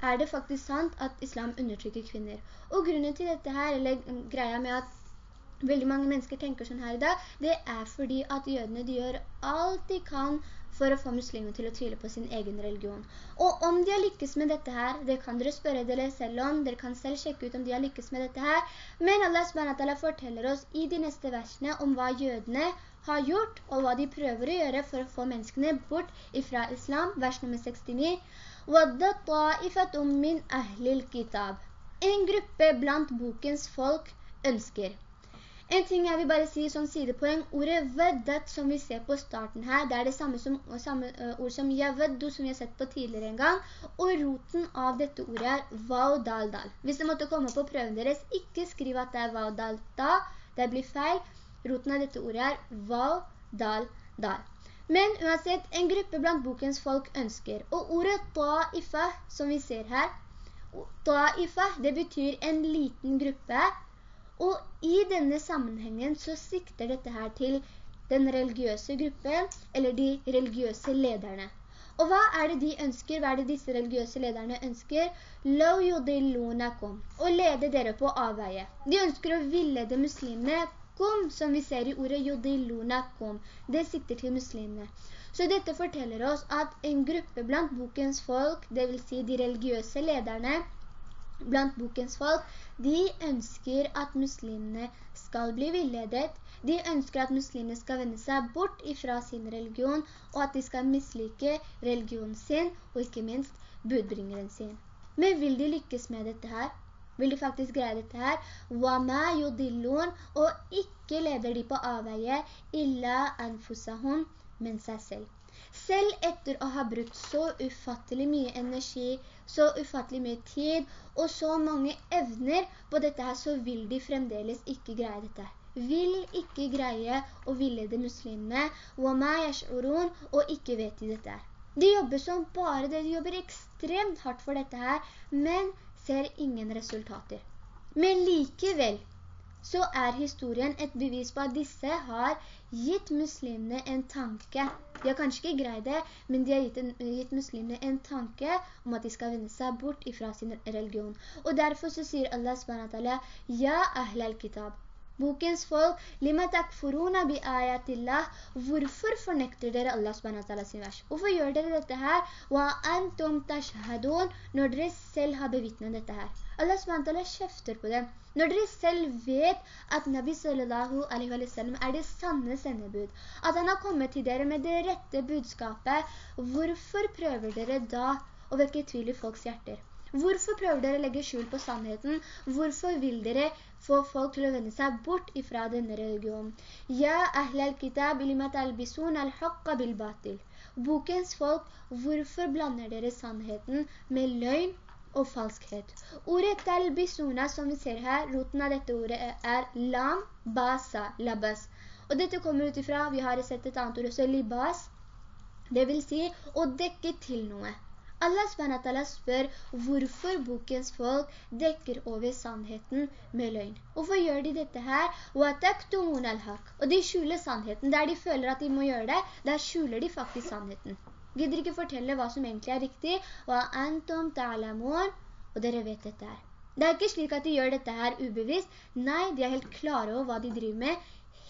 Er det faktisk sant at islam undertrykker kvinner? Og grunnen til dette her, eller greia med at veldig mange mennesker tenker sånn her i dag, det er fordi at jødene de gjør alt de kan for å få muslimer til å tvile på sin egen religion. Og om de har lykkes med dette her, det kan dere spørre dere selv om, dere kan selv sjekke ut om de har lykkes med dette her, men Allah SWT forteller oss i de neste versene om hva jødene har gjort, og hva de prøver å gjøre for å få menneskene bort ifra islam, vers nummer 69. وَدَّ طَائِفَةٌ مِّنْ أَهْلِ الْكِتَابِ En gruppe blant bokens folk ønsker. En ting jeg vil bare si som sidepoeng, ordet veddet som vi ser på starten her, det er det samme, som, samme ord som yaveddu som vi har sett på tidligere en gang, og roten av dette ordet er vaudaldal. Hvis det måtte komme på prøven deres, ikke skriv at det er vaudalda, det blir feil. Roten av dette ordet er vaudaldal. Men uansett, en gruppe blant bokens folk ønsker, og ordet ta'ifa som vi ser her, ta'ifa, det betyr en liten gruppe, og i denne sammenhengen så sikter dette her til den religiøse gruppen, eller de religiøse lederne. Og hva er det de ønsker? Hva er det disse religiøse lederne ønsker? «Lau yudillunakum» Å lede dere på avveie. De ønsker å villede muslimene «kum», som vi ser i ordet «yudillunakum». Det sikter til muslimene. Så dette forteller oss at en gruppe blant bokens folk, det vil si de religiøse lederne, blant bokens folk, de ønsker at muslimene skal bli villedet. De ønsker at muslimene skal vende seg bort ifra sin religion, og at de skal mislike religionen sin, og ikke minst budbringeren sin. Men vil de lykkes med dette her? Vil de faktisk greie dette her? وَمَا يُضِلُّونَ Og ikke leder de på avveie «Illa anfusahum» men seg selv. Selv etter å ha brukt så ufattelig mye energi, så ufattelig mye tid og så mange evner på dette her, så vil de fremdeles ikke greie dette. Vil ikke greie å villede muslimene, og ikke vet de dette her. De jobber som bare det, de jobber ekstremt hardt for dette her, men ser ingen resultater. Men likevel så er historien et bevis på at disse har gitt muslimene en tanke. De har kanskje ikke greid det, men de har gitt, en, gitt muslimene en tanke om at de skal vende seg bort ifra sin religion. Og derfor så sier Allah SWT «Ja ahlal kitab». Bokens folk, «Lima takfuruna bi ayatillah». Hvorfor fornekter dere Allah subhanahu sin vers? Hvorfor gjør dere dette her? «Wa antum tashhadun» når dere selv har bevittnet dette her. Allah SWT kjefter på dem. Når dere selv vet at Nabi sallallahu alaihi wa sallam er det sanne sendebud, at han har kommet til dere med det rette budskapet, hvorfor prøver dere da å vekke tvil i folks hjerter. Hvorfor prøver dere å legge skjul på sannheten? Hvorfor vil dere få folk til å vende seg bort ifra denne religionen? Ja, ahlal kitab ilimat al-bisun al-haqqa bil-batil. Bokens folk, hvorfor blander dere sannheten med løgn og falskhet. Ordet talbisuna som vi ser her, roten av dette ordet er lam, basa, labas. Og dette kommer ut ifra, vi har sett et annet ord også, libas. Det vil si å dekke til noe. Allah SWT spør hvorfor bokens folk dekker over sannheten med løgn. Hvorfor gjør de dette her? Og de skjuler sannheten. Der de føler at de må gjøre det, der skjuler de faktisk sannheten gidder ikke fortelle hva som egentlig er riktig, og dere vet dette her. Det er ikke slik at de gjør dette her ubevisst. Nei, de er helt klare over hva de driver med,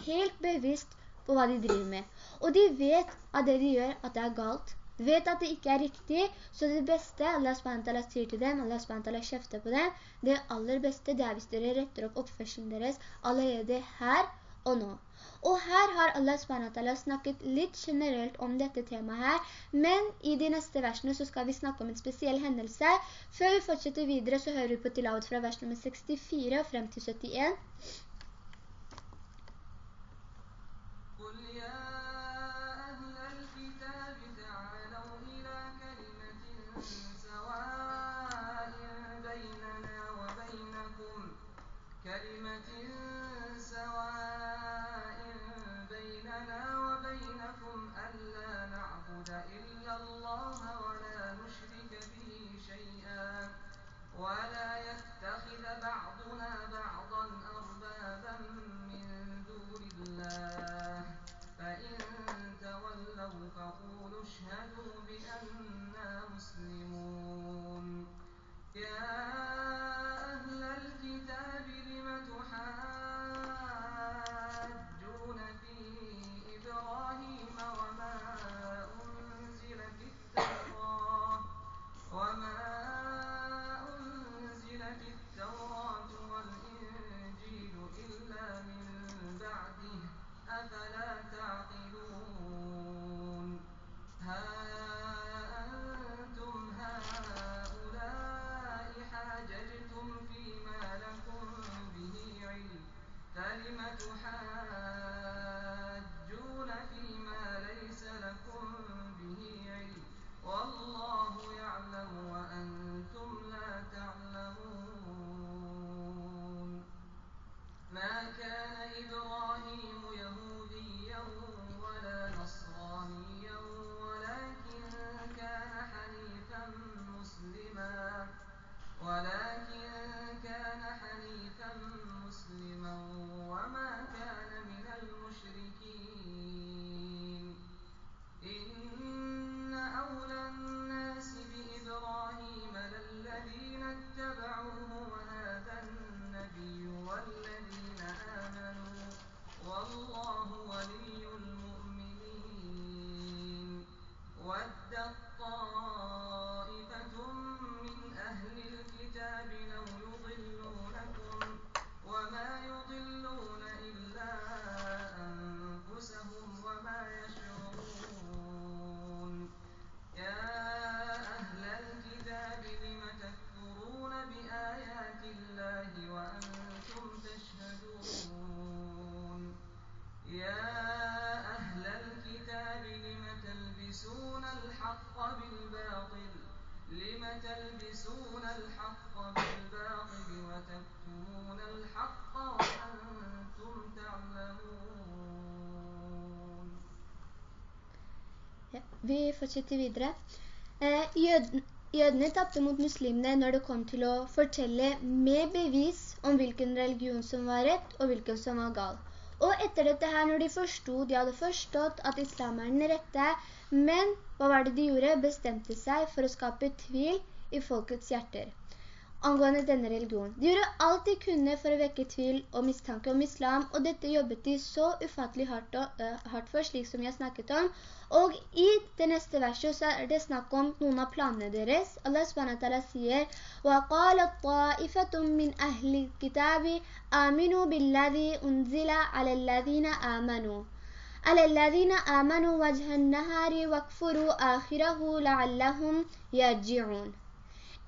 helt bevisst på hva de driver med. Og de vet at det de gjør, at det er galt. Vet at det ikke er riktig, så det beste Allah SWT sier til dem, Allah SWT kjefter på dem, det aller beste det er hvis dere retter opp oppførselen deres allerede her og nå. Og her har Allah SWT snakket litt generelt om dette temaet her, men i de neste versene så skal vi snakke om en spesiell hendelse. Før vi fortsetter videre så hører vi på tilavet fra vers nummer 64 og frem til 71. fortsetter videre. Eh, jøden, jødene tappte mot muslimene når det kom til å fortelle med bevis om hvilken religion som var rett og hvilken som var gal. Og etter dette her, når de forstod, de hadde forstått at islam er den rette, men hva var det de gjorde? Bestemte seg for å skape tvil i folkets hjerter angående denne religionen. De gjorde alt de kunne for å vekke tvil og mistanke om islam, og dette jobbet de så ufattelig hardt, og, uh, hardt for, slik som jeg snakket om. Og i det neste verset så er det snakk om noen av planene deres. Allah SWT sier وَقَالَ الطَّائِفَةٌ مِّنْ أَهْلِ الْكِتَابِ آمِنُوا بِالَّذِي أُنزِلَ عَلَى الَّذِينَ آمَنُوا الذين آمنوا وجه النهار واكفروا آخره لعلهم يرجعون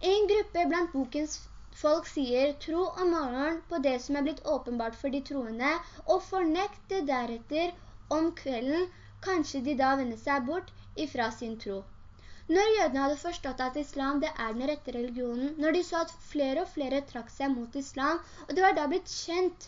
en gruppe blant bokens folk sier tro om morgenen på det som er blitt åpenbart for de troende, og fornekte deretter om kvelden, kanskje de da vender seg bort ifra sin tro. Når jødene hadde forstått at islam det er den rette religionen, når de så at flere og flere trakk seg mot islam, og det var da blitt kjent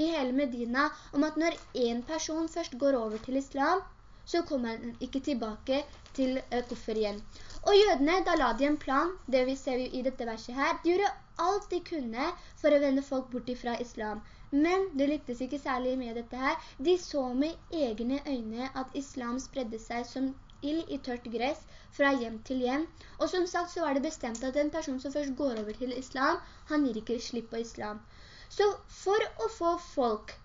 i hele Medina om at når en person først går over til islam, så kommer han ikke tilbake til koffer kuffer igjen. Og jødene, da la de en plan, det vi ser i dette verset her, de gjorde alt de kunne for å vende folk bort fra islam. Men det lyktes ikke særlig med dette her. De så med egne øyne at islam spredde seg som ild i tørt gress fra hjem til hjem. Og som sagt så var det bestemt at en person som først går over til islam, han gir ikke slipp på islam. Så for å få folk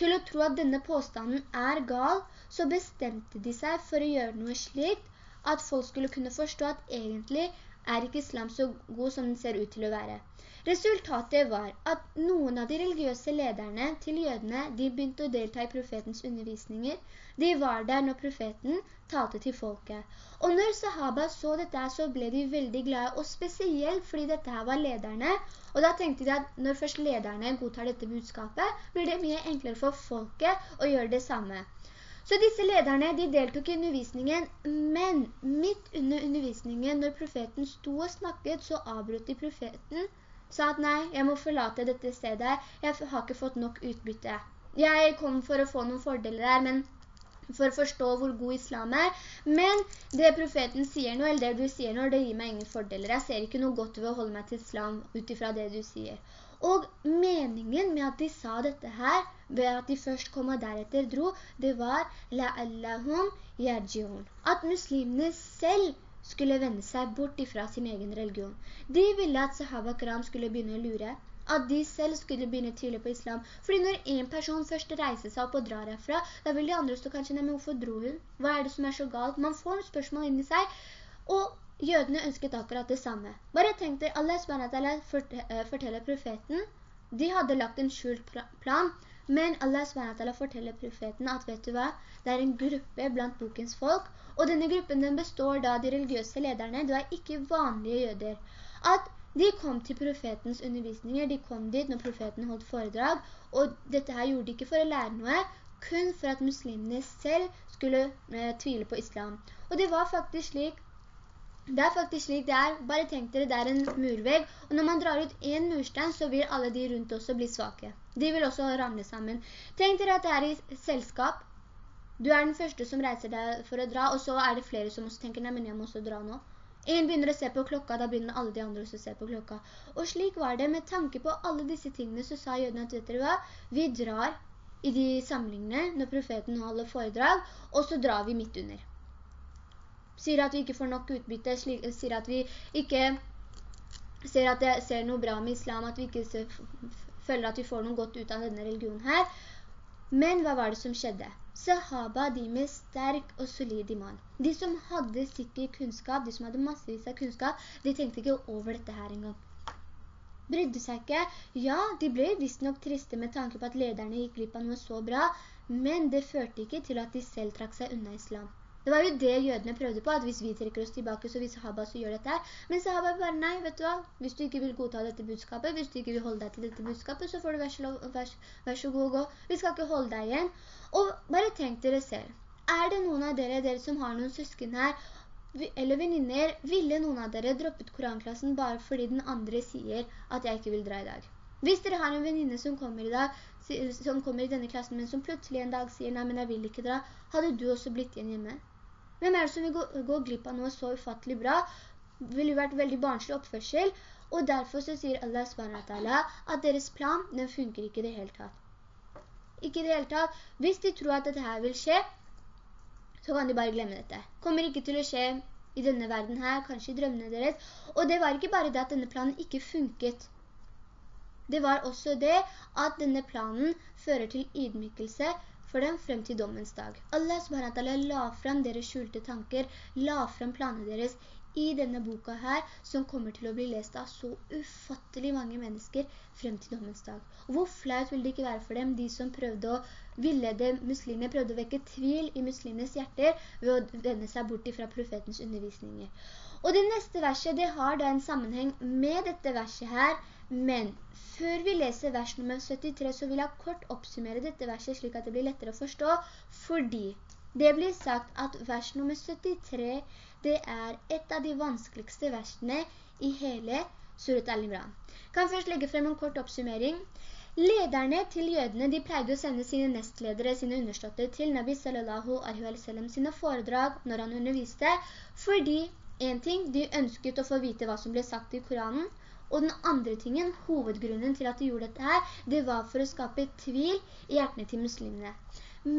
til å tro at denne påstanden er gal, så bestemte de seg for å gjøre noe slikt at folk skulle kunne forstå at egentlig er ikke islam så god som den ser ut til å være. Resultatet var at noen av de religiøse lederne til jødene, de begynte å delta i profetens undervisninger. De var der når profeten talte til folket. Og når sahaba så dette, så ble de veldig glade, og spesielt fordi dette her var lederne. Og da tenkte de at når først lederne godtar dette budskapet, blir det mye enklere for folket å gjøre det samme. Så disse lederne, de deltok i undervisningen, men midt under undervisningen, når profeten sto og snakket, så avbrøt de profeten sa at nei, jeg må forlate dette stedet, jeg har ikke fått nok utbytte. Jeg kom for å få noen fordeler der, men for å forstå hvor god islam er. Men det profeten sier nå, eller det du sier nå, det gir meg ingen fordeler. Jeg ser ikke noe godt ved å holde meg til islam utifra det du sier. Og meningen med at de sa dette her, ved at de først kom og deretter dro, det var. At muslimene selv skulle vende seg bort ifra sin egen religion. De ville at sahaba kram skulle begynne å lure, at de selv skulle begynne å på islam. Fordi når en person først reiser seg opp og drar herfra, da vil de andre stå kanskje, nei, men hvorfor dro hun? Hva er det som er så galt? Man får noen spørsmål inni seg, og jødene ønsket akkurat det samme. Bare tenk deg, Allah SWT forteller profeten, de hadde lagt en skjult plan, men Allah SWT forteller profeten at, vet du hva, det er en gruppe blant bokens folk, og denne gruppen den består da de religiøse lederne, det er ikke vanlige jøder. At de kom til profetens undervisninger, de kom dit når profeten holdt foredrag, og dette her gjorde de ikke for å lære noe, kun for at muslimene selv skulle eh, tvile på islam. Og det var faktisk slik det er faktisk slik det er. Bare tenk dere, det er en murvegg, og når man drar ut en murstein, så vil alle de rundt også bli svake. De vil også ramle sammen. Tenk dere at det er i selskap. Du er den første som reiser deg for å dra, og så er det flere som også tenker, nei, men jeg må også dra nå. En begynner å se på klokka, da begynner alle de andre også å se på klokka. Og slik var det, med tanke på alle disse tingene, så sa jødene at, vet dere hva, vi drar i de samlingene når profeten holder foredrag, og så drar vi midt under sier at vi ikke får nok utbytte, sier at vi ikke ser at det ser noe bra med islam, at vi ikke ser, føler at vi får noe godt ut av denne religionen her. Men hva var det som skjedde? Sahaba, de med sterk og solid iman. De som hadde sikker kunnskap, de som hadde massevis av kunnskap, de tenkte ikke over dette her engang. Brydde seg ikke. Ja, de ble visst nok triste med tanke på at lederne gikk glipp av noe så bra, men det førte ikke til at de selv trakk seg unna islam. Det var jo det jødene prøvde på, at hvis vi trekker oss tilbake, så vil sahaba så gjør dette Men sahaba bare, nei, vet du hva? Hvis du ikke vil godta dette budskapet, hvis du ikke vil holde deg til dette budskapet, så får du vær så god å gå. Vi skal ikke holde deg igjen. Og bare tenk dere selv. Er det noen av dere, dere som har noen søsken her, eller veninner, ville noen av dere droppet koranklassen bare fordi den andre sier at jeg ikke vil dra i dag? Hvis dere har en venninne som kommer i dag, som kommer i denne klassen, men som plutselig en dag sier, nei, men jeg vil ikke dra, hadde du også blitt igjen hjemme? Hvem er det som vil gå, gå glipp av noe så ufattelig bra? Vil jo vært veldig barnslig oppførsel, og derfor så sier Allah SWT at deres plan, den funker ikke i det hele tatt. Ikke i det hele tatt. Hvis de tror at dette her vil skje, så kan de bare glemme dette. Kommer ikke til å skje i denne verden her, kanskje i drømmene deres. Og det var ikke bare det at denne planen ikke funket. Det var også det at denne planen fører til ydmykelse, for dem frem til dommens dag. Allah subhanahu la frem deres skjulte tanker, la frem planene deres i denne boka her, som kommer til å bli lest av så ufattelig mange mennesker frem til dommens dag. Og hvor flaut vil det ikke være for dem, de som prøvde å villede muslimer, prøvde å vekke tvil i muslimenes hjerter ved å vende seg bort fra profetens undervisninger. Og det neste verset, det har da en sammenheng med dette verset her, men før vi leser vers nummer 73, så vil jeg kort oppsummere dette verset slik at det blir lettere å forstå, fordi det blir sagt at vers nummer 73, det er et av de vanskeligste versene i hele Surat al-Imran. Kan først legge frem en kort oppsummering. Lederne til jødene, de pleide å sende sine nestledere, sine understøtte, til Nabi sallallahu alaihi wa sallam sine foredrag når han underviste, fordi en ting, de ønsket å få vite hva som ble sagt i Koranen, og den andre tingen, hovedgrunnen til at de gjorde dette her, det var for å skape tvil i hjertene til muslimene.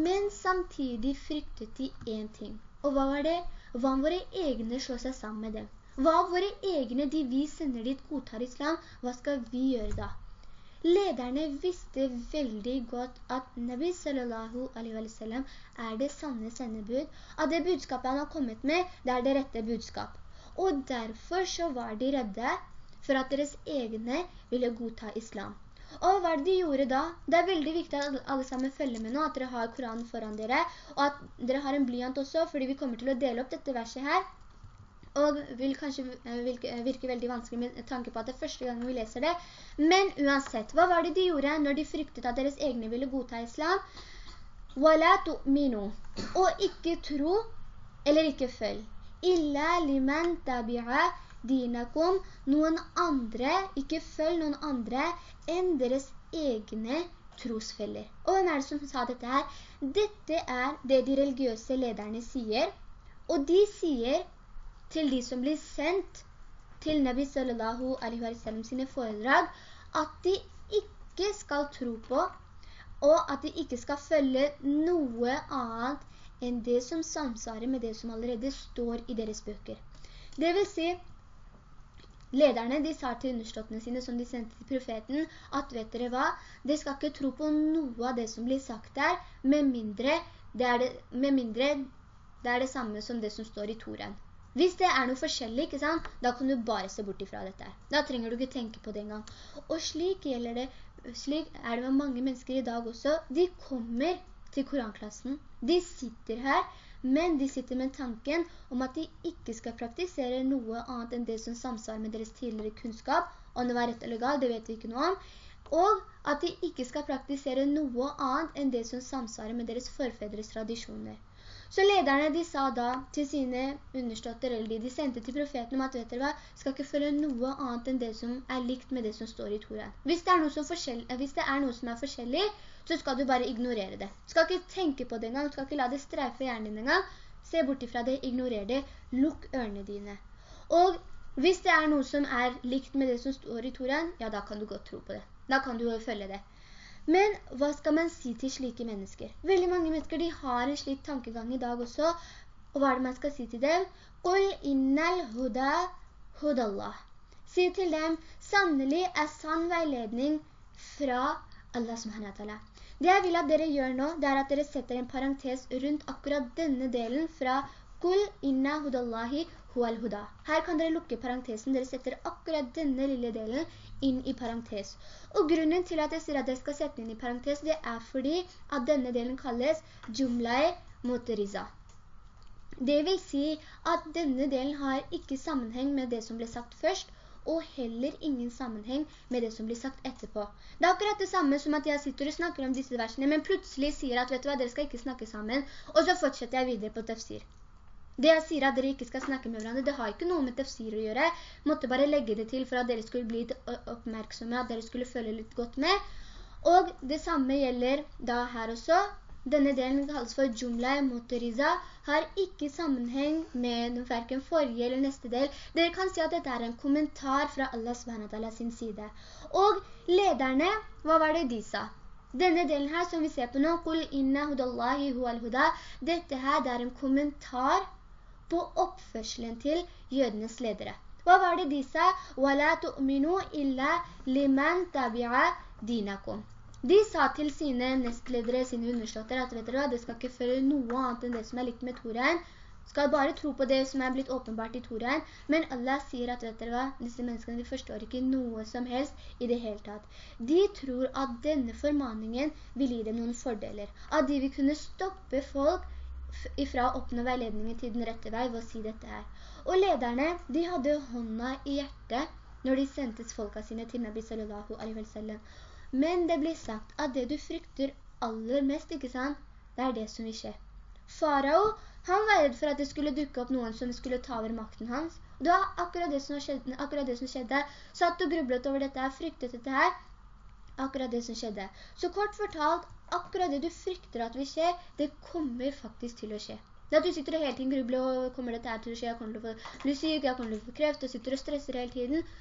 Men samtidig fryktet de en ting. Og hva var det? Hva om våre egne slår seg sammen med dem? Hva om våre egne, de vi sender dit, godtar islam? Hva skal vi gjøre da? Lederne visste veldig godt at Nabi sallallahu alaihi wa sallam er det sanne sendebud, at det budskapet han har kommet med, det er det rette budskap. Og derfor så var de redde for at deres egne ville godta islam. Og hva er det de gjorde da? Det er veldig viktig at alle sammen følger med nå, at dere har Koranen foran dere, og at dere har en blyant også, fordi vi kommer til å dele opp dette verset her. Og vil kanskje virke veldig vanskelig med tanke på at det er første gang vi leser det. Men uansett, hva var det de gjorde når de fryktet at deres egne ville godta islam? «Wala tu'minu» Og ikke tro, eller ikke følg. «Illa liman tabi'a dinakum, noen andre, ikke følg noen andre enn deres egne trosfeller. Og hvem er det som sa dette her? Dette er det de religiøse lederne sier, og de sier til de som blir sendt til Nabi sallallahu alaihi wa sallam sine foredrag, at de ikke skal tro på, og at de ikke skal følge noe annet enn det som samsvarer med det som allerede står i deres bøker. Det vil si, Lederne de sa til underståttene sine som de sendte til profeten at vet dere hva, de skal ikke tro på noe av det som blir sagt der, med mindre det er det, mindre det, er det samme som det som står i Toren. Hvis det er noe forskjellig, ikke sant, da kan du bare se bort ifra dette. Da trenger du ikke tenke på det engang. Og slik, det, slik er det med mange mennesker i dag også. De kommer til koranklassen. De sitter her, men de sitter med tanken om at de ikke skal praktisere noe annet enn det som samsvarer med deres tidligere kunnskap, om det var rett eller galt, det vet vi ikke noe om, og at de ikke skal praktisere noe annet enn det som samsvarer med deres forfedres tradisjoner. Så lederne de sa da til sine understøtter, eller de de sendte til profeten om at, vet dere hva, skal ikke følge noe annet enn det som er likt med det som står i Toren. Hvis det er noe som, hvis det er, noe som er forskjellig, så skal du bare ignorere det. Du skal ikke tenke på det engang, du skal ikke la det streife hjernen din engang. Se bort ifra det, ignorer det, lukk ørene dine. Og hvis det er noe som er likt med det som står i Toren, ja, da kan du godt tro på det. Da kan du jo følge det. Men hva skal man si til slike mennesker? Veldig mange mennesker de har en slik tankegang i dag også. Og hva er det man skal si til dem? «Qul innal huda hudallah». Si til dem, sannelig er sann veiledning fra Allah subhanahu wa ta'ala. Det jeg vil at dere gjør nå, det er at dere setter en parentes rundt akkurat denne delen fra «Qul inna hudallahi hual huda». Her kan dere lukke parentesen. Dere setter akkurat denne lille delen inn i parentes. Og grunnen til at jeg sier at jeg skal sette inn i parentes, det er fordi at denne delen kalles jumlai moteriza». Det vil si at denne delen har ikke sammenheng med det som ble sagt først, og heller ingen sammenheng med det som blir sagt etterpå. Det er akkurat det samme som at jeg sitter og snakker om disse versene, men plutselig sier at, vet du hva, dere skal ikke snakke sammen, og så fortsetter jeg videre på tefsir. Det jeg sier at dere ikke skal snakke med hverandre, det har ikke noe med tefsir å gjøre. Måtte bare legge det til for at dere skulle bli oppmerksomme, at dere skulle føle litt godt med. Og det samme gjelder da her også. Denne delen kalles for jumla motoriza, har ikke sammenheng med den hverken forrige eller neste del. Dere kan si at dette er en kommentar fra Allah SWT sin side. Og lederne, hva var det de sa? Denne delen her som vi ser på nå, «Qul inna hudallahi hual huda», dette her det er en kommentar på oppførselen til jødenes ledere. Hva var det de sa? «Wala tu'minu illa liman tabi'a dinakum». De sa til sine nestledere, sine underståtter, at vet dere det skal ikke føre noe annet enn det som er likt med Torein. skal bare tro på det som er blitt åpenbart i Torein. men Allah sier at, vet dere hva, disse menneskene de forstår ikke noe som helst i det hele tatt. De tror at denne formaningen vil gi dem noen fordeler, at de vil kunne stoppe folk ifra å oppnå veiledningen til den rette vei ved å si dette her. Og lederne, de hadde hånda i hjertet når de sendte folka sine til Nabi sallallahu alaihi wa sallam. Men det blir sagt at det du frykter aller mest, ikke sant? Det er det som vil skje. Farao, han var redd for at det skulle dukke opp noen som skulle ta over makten hans. Og det var akkurat det som skjedde, akkurat det som skjedde. Satt og grublet over dette her, fryktet dette her. Akkurat det som skjedde. Så kort fortalt, akkurat det du frykter at vil skje, det kommer faktisk til å skje. Det at du sitter og hele tiden grubler, og kommer dette her til å skje, jeg kommer til å få bli jeg kommer til å få kreft, og sitter og stresser hele tiden.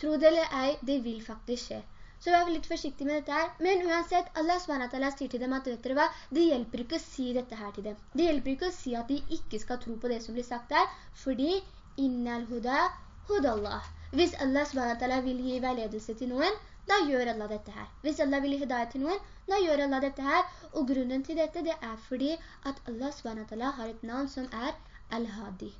Tro det eller ei, det vil faktisk skje. Så vær litt forsiktig med dette her. Men uansett, Allah SWT sier til dem at, vet dere hva, det hjelper ikke å si dette her til dem. Det hjelper ikke å si at de ikke skal tro på det som blir sagt der, fordi innal huda hudallah. Hvis Allah SWT vil gi veiledelse til noen, da gjør Allah dette her. Hvis Allah vil hidayet til noen, da gjør Allah dette her. Og grunnen til dette, det er fordi at Allah SWT har et navn som er Al-Hadi.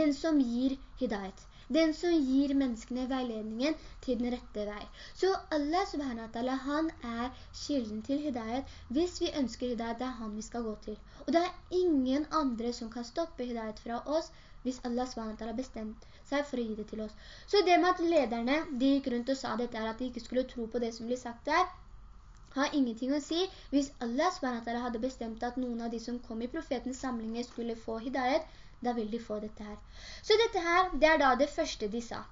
Den som gir hidayet. Den som gir menneskene veiledningen til den rette vei. Så Allah subhanahu han er kilden til hidayet. Hvis vi ønsker hidayet, det er han vi skal gå til. Og det er ingen andre som kan stoppe hidayet fra oss, hvis Allah SWT har bestemt seg for å gi det til oss. Så det med at lederne, de gikk rundt og sa dette her, at de ikke skulle tro på det som blir sagt der, har ingenting å si. Hvis Allah SWT hadde bestemt at noen av de som kom i profetens samlinger skulle få hidayet, da vil de få dette her. Så dette her, det er da det første de sa.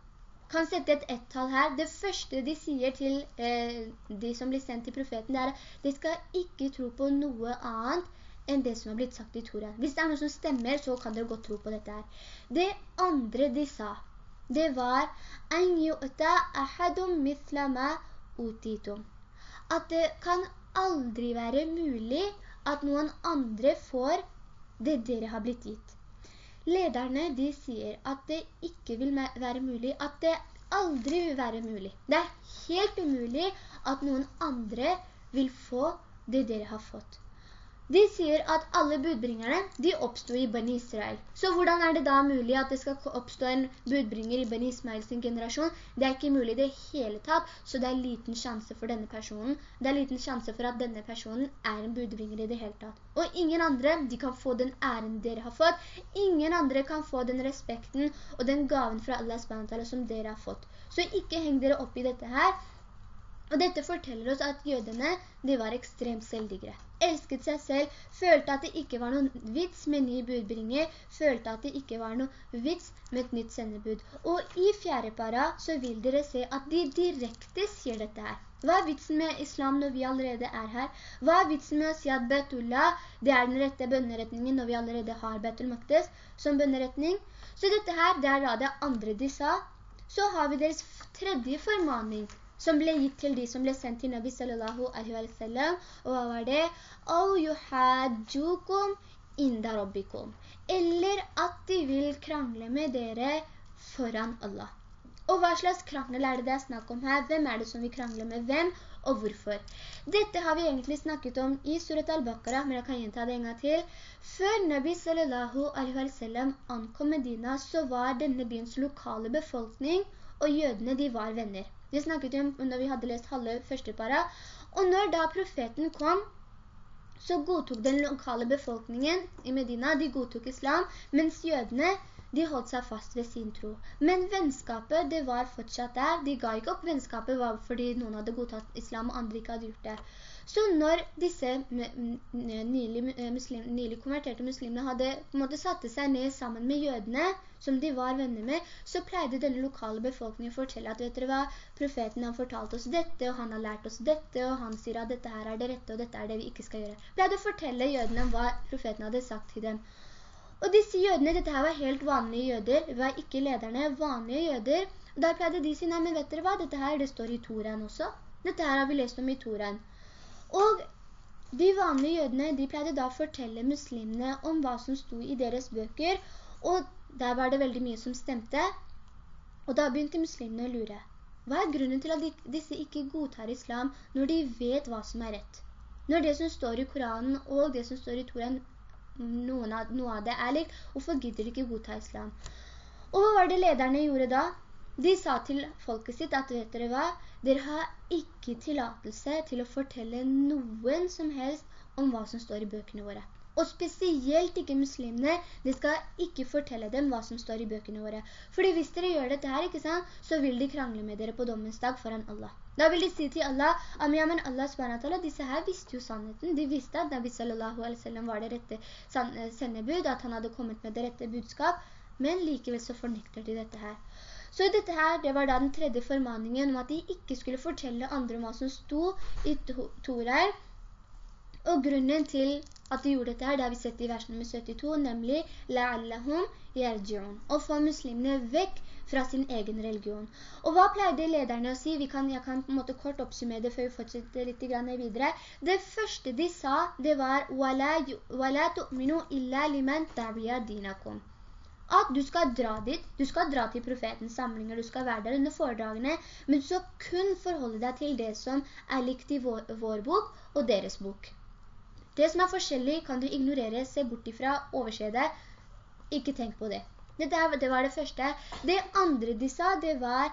Kan sette et ett-tall her. Det første de sier til eh, de som blir sendt til profeten, det er at de skal ikke tro på noe annet enn det som har blitt sagt i Torah. Hvis det er noe som stemmer, så kan dere godt tro på dette her. Det andre de sa, det var. At det kan aldri være mulig at noen andre får det dere har blitt gitt. Lederne, de sier at det ikke vil være mulig, at det aldri vil være mulig. Det er helt umulig at noen andre vil få det dere har fått. De sier at alle budbringerne, de oppstod i Bani Israel. Så hvordan er det da mulig at det skal oppstå en budbringer i Bani Ismail sin generasjon? Det er ikke mulig det hele tatt, så det er liten sjanse for denne personen. Det er liten sjanse for at denne personen er en budbringer i det hele tatt. Og ingen andre, de kan få den æren dere har fått. Ingen andre kan få den respekten og den gaven fra Allah SWT som dere har fått. Så ikke heng dere opp i dette her, og dette forteller oss at jødene, de var ekstremt selvdigre. Elsket seg selv, følte at det ikke var noen vits med ny budbringer, følte at det ikke var noen vits med et nytt sendebud. Og i fjerde para så vil dere se at de direkte sier dette her. Hva er vitsen med islam når vi allerede er her? Hva er vitsen med å si at Betullah, det er den rette bønneretningen når vi allerede har Betul Maktes som bønneretning? Så dette her, det er da det andre de sa. Så har vi deres tredje formaning som ble gitt til de som ble sendt til Nabi sallallahu alaihi wa sallam. Og hva var det? «Au yuhadjukum inda rabbikum». Eller at de vil krangle med dere foran Allah. Og hva slags krangel er det det er snakk om her? Hvem er det som vil krangle med hvem, og hvorfor? Dette har vi egentlig snakket om i Surat al-Baqarah, men jeg kan gjenta det en gang til. Før Nabi sallallahu alaihi wa sallam ankom Medina, så var denne byens lokale befolkning og jødene de var venner. Det snakket vi om når vi hadde lest halve første para. Og når da profeten kom, så godtok den lokale befolkningen i Medina, de godtok islam, mens jødene, de holdt seg fast ved sin tro. Men vennskapet, det var fortsatt der. De ga ikke opp vennskapet fordi noen hadde godtatt islam og andre ikke hadde gjort det. Så når disse nylig, muslim, nylig konverterte muslimene hadde på en måte satte seg ned sammen med jødene, som de var venner med, så pleide denne lokale befolkningen å fortelle at, vet dere hva, profeten har fortalt oss dette, og han har lært oss dette, og han sier at dette her er det rette, og dette er det vi ikke skal gjøre. Pleide å fortelle jødene hva profeten hadde sagt til dem. Og disse jødene, dette her var helt vanlige jøder, det var ikke lederne, vanlige jøder. Og der pleide de å si, nei, men vet dere hva, dette her, det står i Toran også. Dette her har vi lest om i Toran. Og de vanlige jødene, de pleide da å fortelle muslimene om hva som sto i deres bøker, og der var det veldig mye som stemte. Og da begynte muslimene å lure. Hva er grunnen til at disse ikke godtar islam når de vet hva som er rett? Når det som står i Koranen og det som står i Toran noe av, noe av det er likt, hvorfor gidder de ikke godta islam? Og hva var det lederne gjorde da? De sa til folket sitt at, vet dere hva, dere har ikke tillatelse til å fortelle noen som helst om hva som står i bøkene våre. Og spesielt ikke muslimene, de skal ikke fortelle dem hva som står i bøkene våre. Fordi hvis dere gjør dette her, ikke sant, så vil de krangle med dere på dommens dag foran Allah. Da vil de si til Allah, ja, men Allah SWT, disse her visste jo sannheten. De visste at Nabi sallallahu alaihi sallam var det rette eh, sendebud, at han hadde kommet med det rette budskap, men likevel så fornekter de dette her. Så dette her, det var da den tredje formaningen om at de ikke skulle fortelle andre om hva som sto i Torah, og grunnen til at de gjorde dette her, det har vi sett i vers nummer 72, nemlig «La'allahum yarji'un», å få muslimene vekk fra sin egen religion. Og hva pleide lederne å si? Kan, jeg kan på en måte kort oppsummere det før vi fortsetter litt videre. Det første de sa, det var at du skal dra dit, du skal dra til profetens samlinger, du skal være der under foredragene, men du skal kun forholde deg til det som er likt i vår, vår bok og deres bok. Det som er forskjellig kan du ignorere, se bort ifra, overse det. Ikke tenk på det. Det, det var det første. Det andre de sa, det var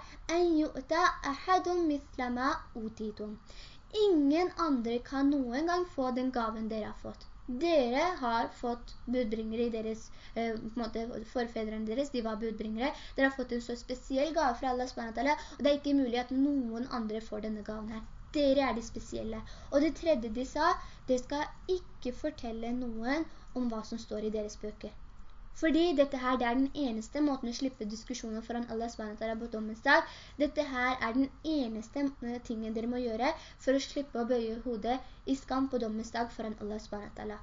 Ingen andre kan noen gang få den gaven dere har fått. Dere har fått budbringere i deres, eh, måte, forfedrene deres, de var budbringere. Dere har fått en så spesiell gave fra Allah SWT, og det er ikke mulig at noen andre får denne gaven her. Dere er de spesielle. Og det tredje de sa, det skal ikke fortelle noen om hva som står i deres bøker. Fordi dette her, det er den eneste måten å slippe diskusjoner foran Allah SWT på dommens dag. Dette her er den eneste eh, tingen dere må gjøre for å slippe å bøye hodet i skam på dommens dag foran Allah SWT.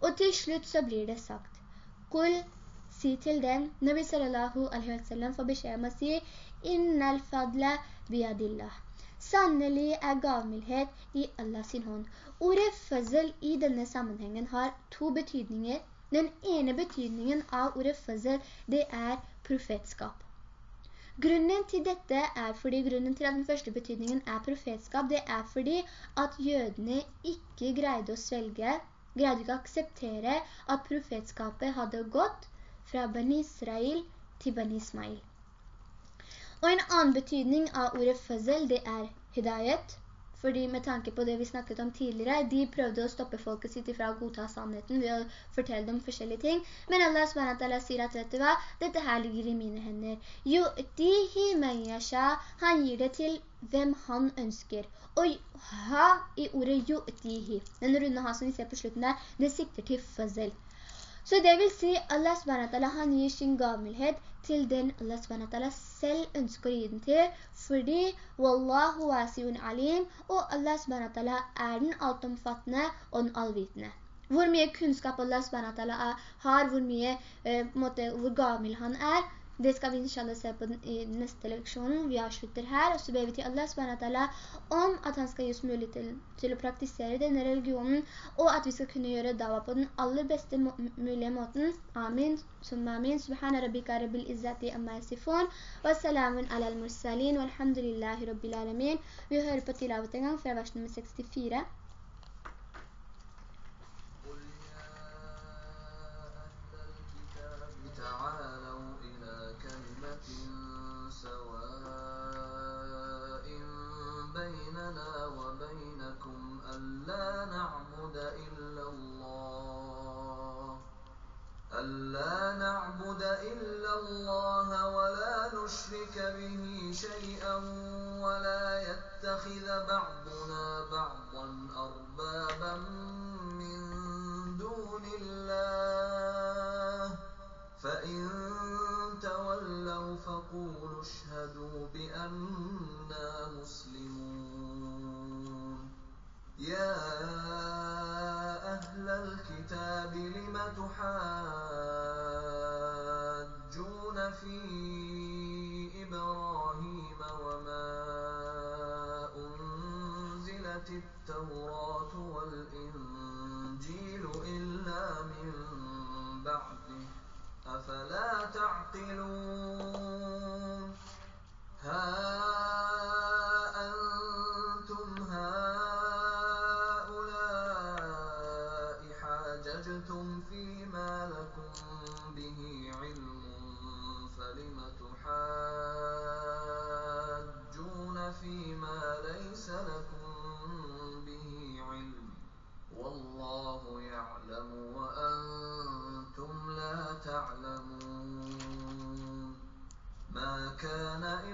Og til slutt så blir det sagt, «Kul, si til den, Nabi sallallahu alaihi wa sallam får beskjed om å si, «Innal fadla biadillah». Sannelig er gavmildhet i Allah sin hånd. Ordet fødsel i denne sammenhengen har to betydninger. Den ene betydningen av ordet fødsel, det er profetskap. Grunnen til dette er fordi grunnen til at den første betydningen er profetskap, det er fordi at jødene ikke greide å svelge, greide ikke å akseptere at profetskapet hadde gått fra Ben Israel til Ben Ismail. Og en annen betydning av ordet fødsel, det er hidayet, fordi med tanke på det vi snakket om tidligere, de prøvde å stoppe folket sitt ifra å godta sannheten ved å fortelle dem forskjellige ting. Men Allah SWT sier at, vet du hva, dette her ligger i mine hender. Jo, de yasha, han gir det til hvem han ønsker. Og ha i ordet yu'tihi, den runde ha som vi ser på slutten der, det sikter til fødsel. Så det vil si, Allah SWT, han gir sin gavmildhet til den Allah SWT selv ønsker å gi den til, fordi Wallahu wasiun alim, og Allah SWT er den altomfattende og den allvitende. Hvor mye kunnskap Allah SWT har, hvor mye, eh, måte, hvor gammel han er, det skal vi inshallah se på den, i neste leksjonen. Vi avslutter her, og så ber vi til Allah SWT om at han skal gi oss mulighet til, til, å praktisere denne religionen, og at vi skal kunne gjøre dawa på den aller beste må, mulige måten. Amin. Summa amin. Subhana rabbika rabbil izzati amma yasifun. Wa salamun ala al-mursalin. Walhamdulillahi rabbil alamin. Vi hører på tilavet en gang fra vers nummer 64. نشرك به شيئا ولا يتخذ بعضنا بعضا أربابا من دون الله. فإن تولوا فقولوا اشهدوا بأننا مسلمون. يا أهل الكتاب لم تحاجون في والإنجيل إلا من بعده. أفلا تعقلون؟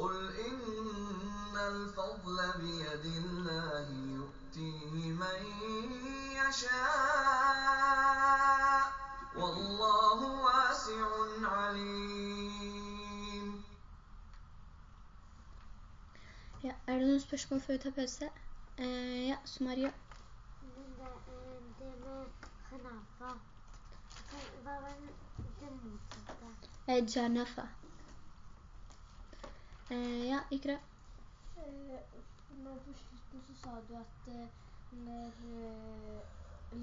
قل إن الفضل بيد الله يؤتيه من يشاء والله واسع عليم. يا أردن سبشكم في تبسة آه، يا سماريا خنافة بابا Eh, ja, Ikra. Nå på slutten så sa du at eh, når eh,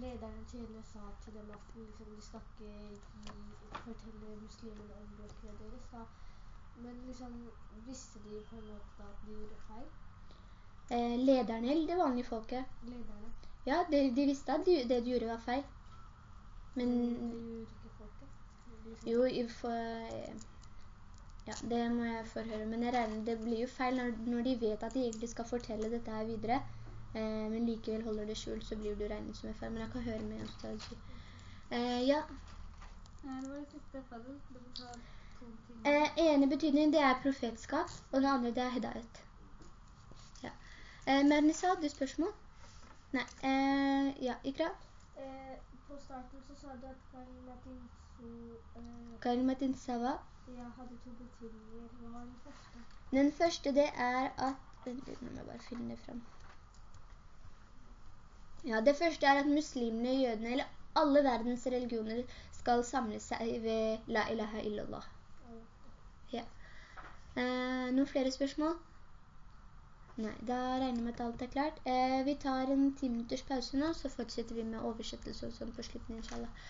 lederen til sa til dem at liksom, de skal ikke forteller fortelle muslimene om bøkene deres, da. Men liksom, visste de på en måte at de gjorde feil? Eh, lederne eller det vanlige folket? Lederne. Ja, de, de visste at de, det de gjorde var feil. Men det gjorde ikke folket. Liksom, jo, i for, eh, ja, det må jeg forhøre. Men jeg regner, det blir jo feil når, når de vet at de egentlig skal fortelle dette her videre. Eh, men likevel holder det skjult, så blir det regnet som en feil. Men jeg kan høre med Ustad. Eh, ja, Det var viktig for dem. Det må to ting. Eh, ene betydning det er profetskap, og det andre det er hidayet. Ja. Eh, Mernisa, hadde du spørsmål? Nei. Eh, ja, Ikra? Eh, på starten så sa du at eh, Kalimatin sawa. ja, hadde to betydninger. Hva var den første? Den første det er at... Vent litt, nå må jeg bare finne det frem. Ja, det første er at muslimene, jødene, eller alle verdens religioner skal samle seg ved la ilaha illallah. Ja. Eh, noen flere spørsmål? Nei, da regner jeg med at alt er klart. Eh, vi tar en 10 minutters pause nå, så fortsetter vi med oversettelse og sånn på slutten, inshallah.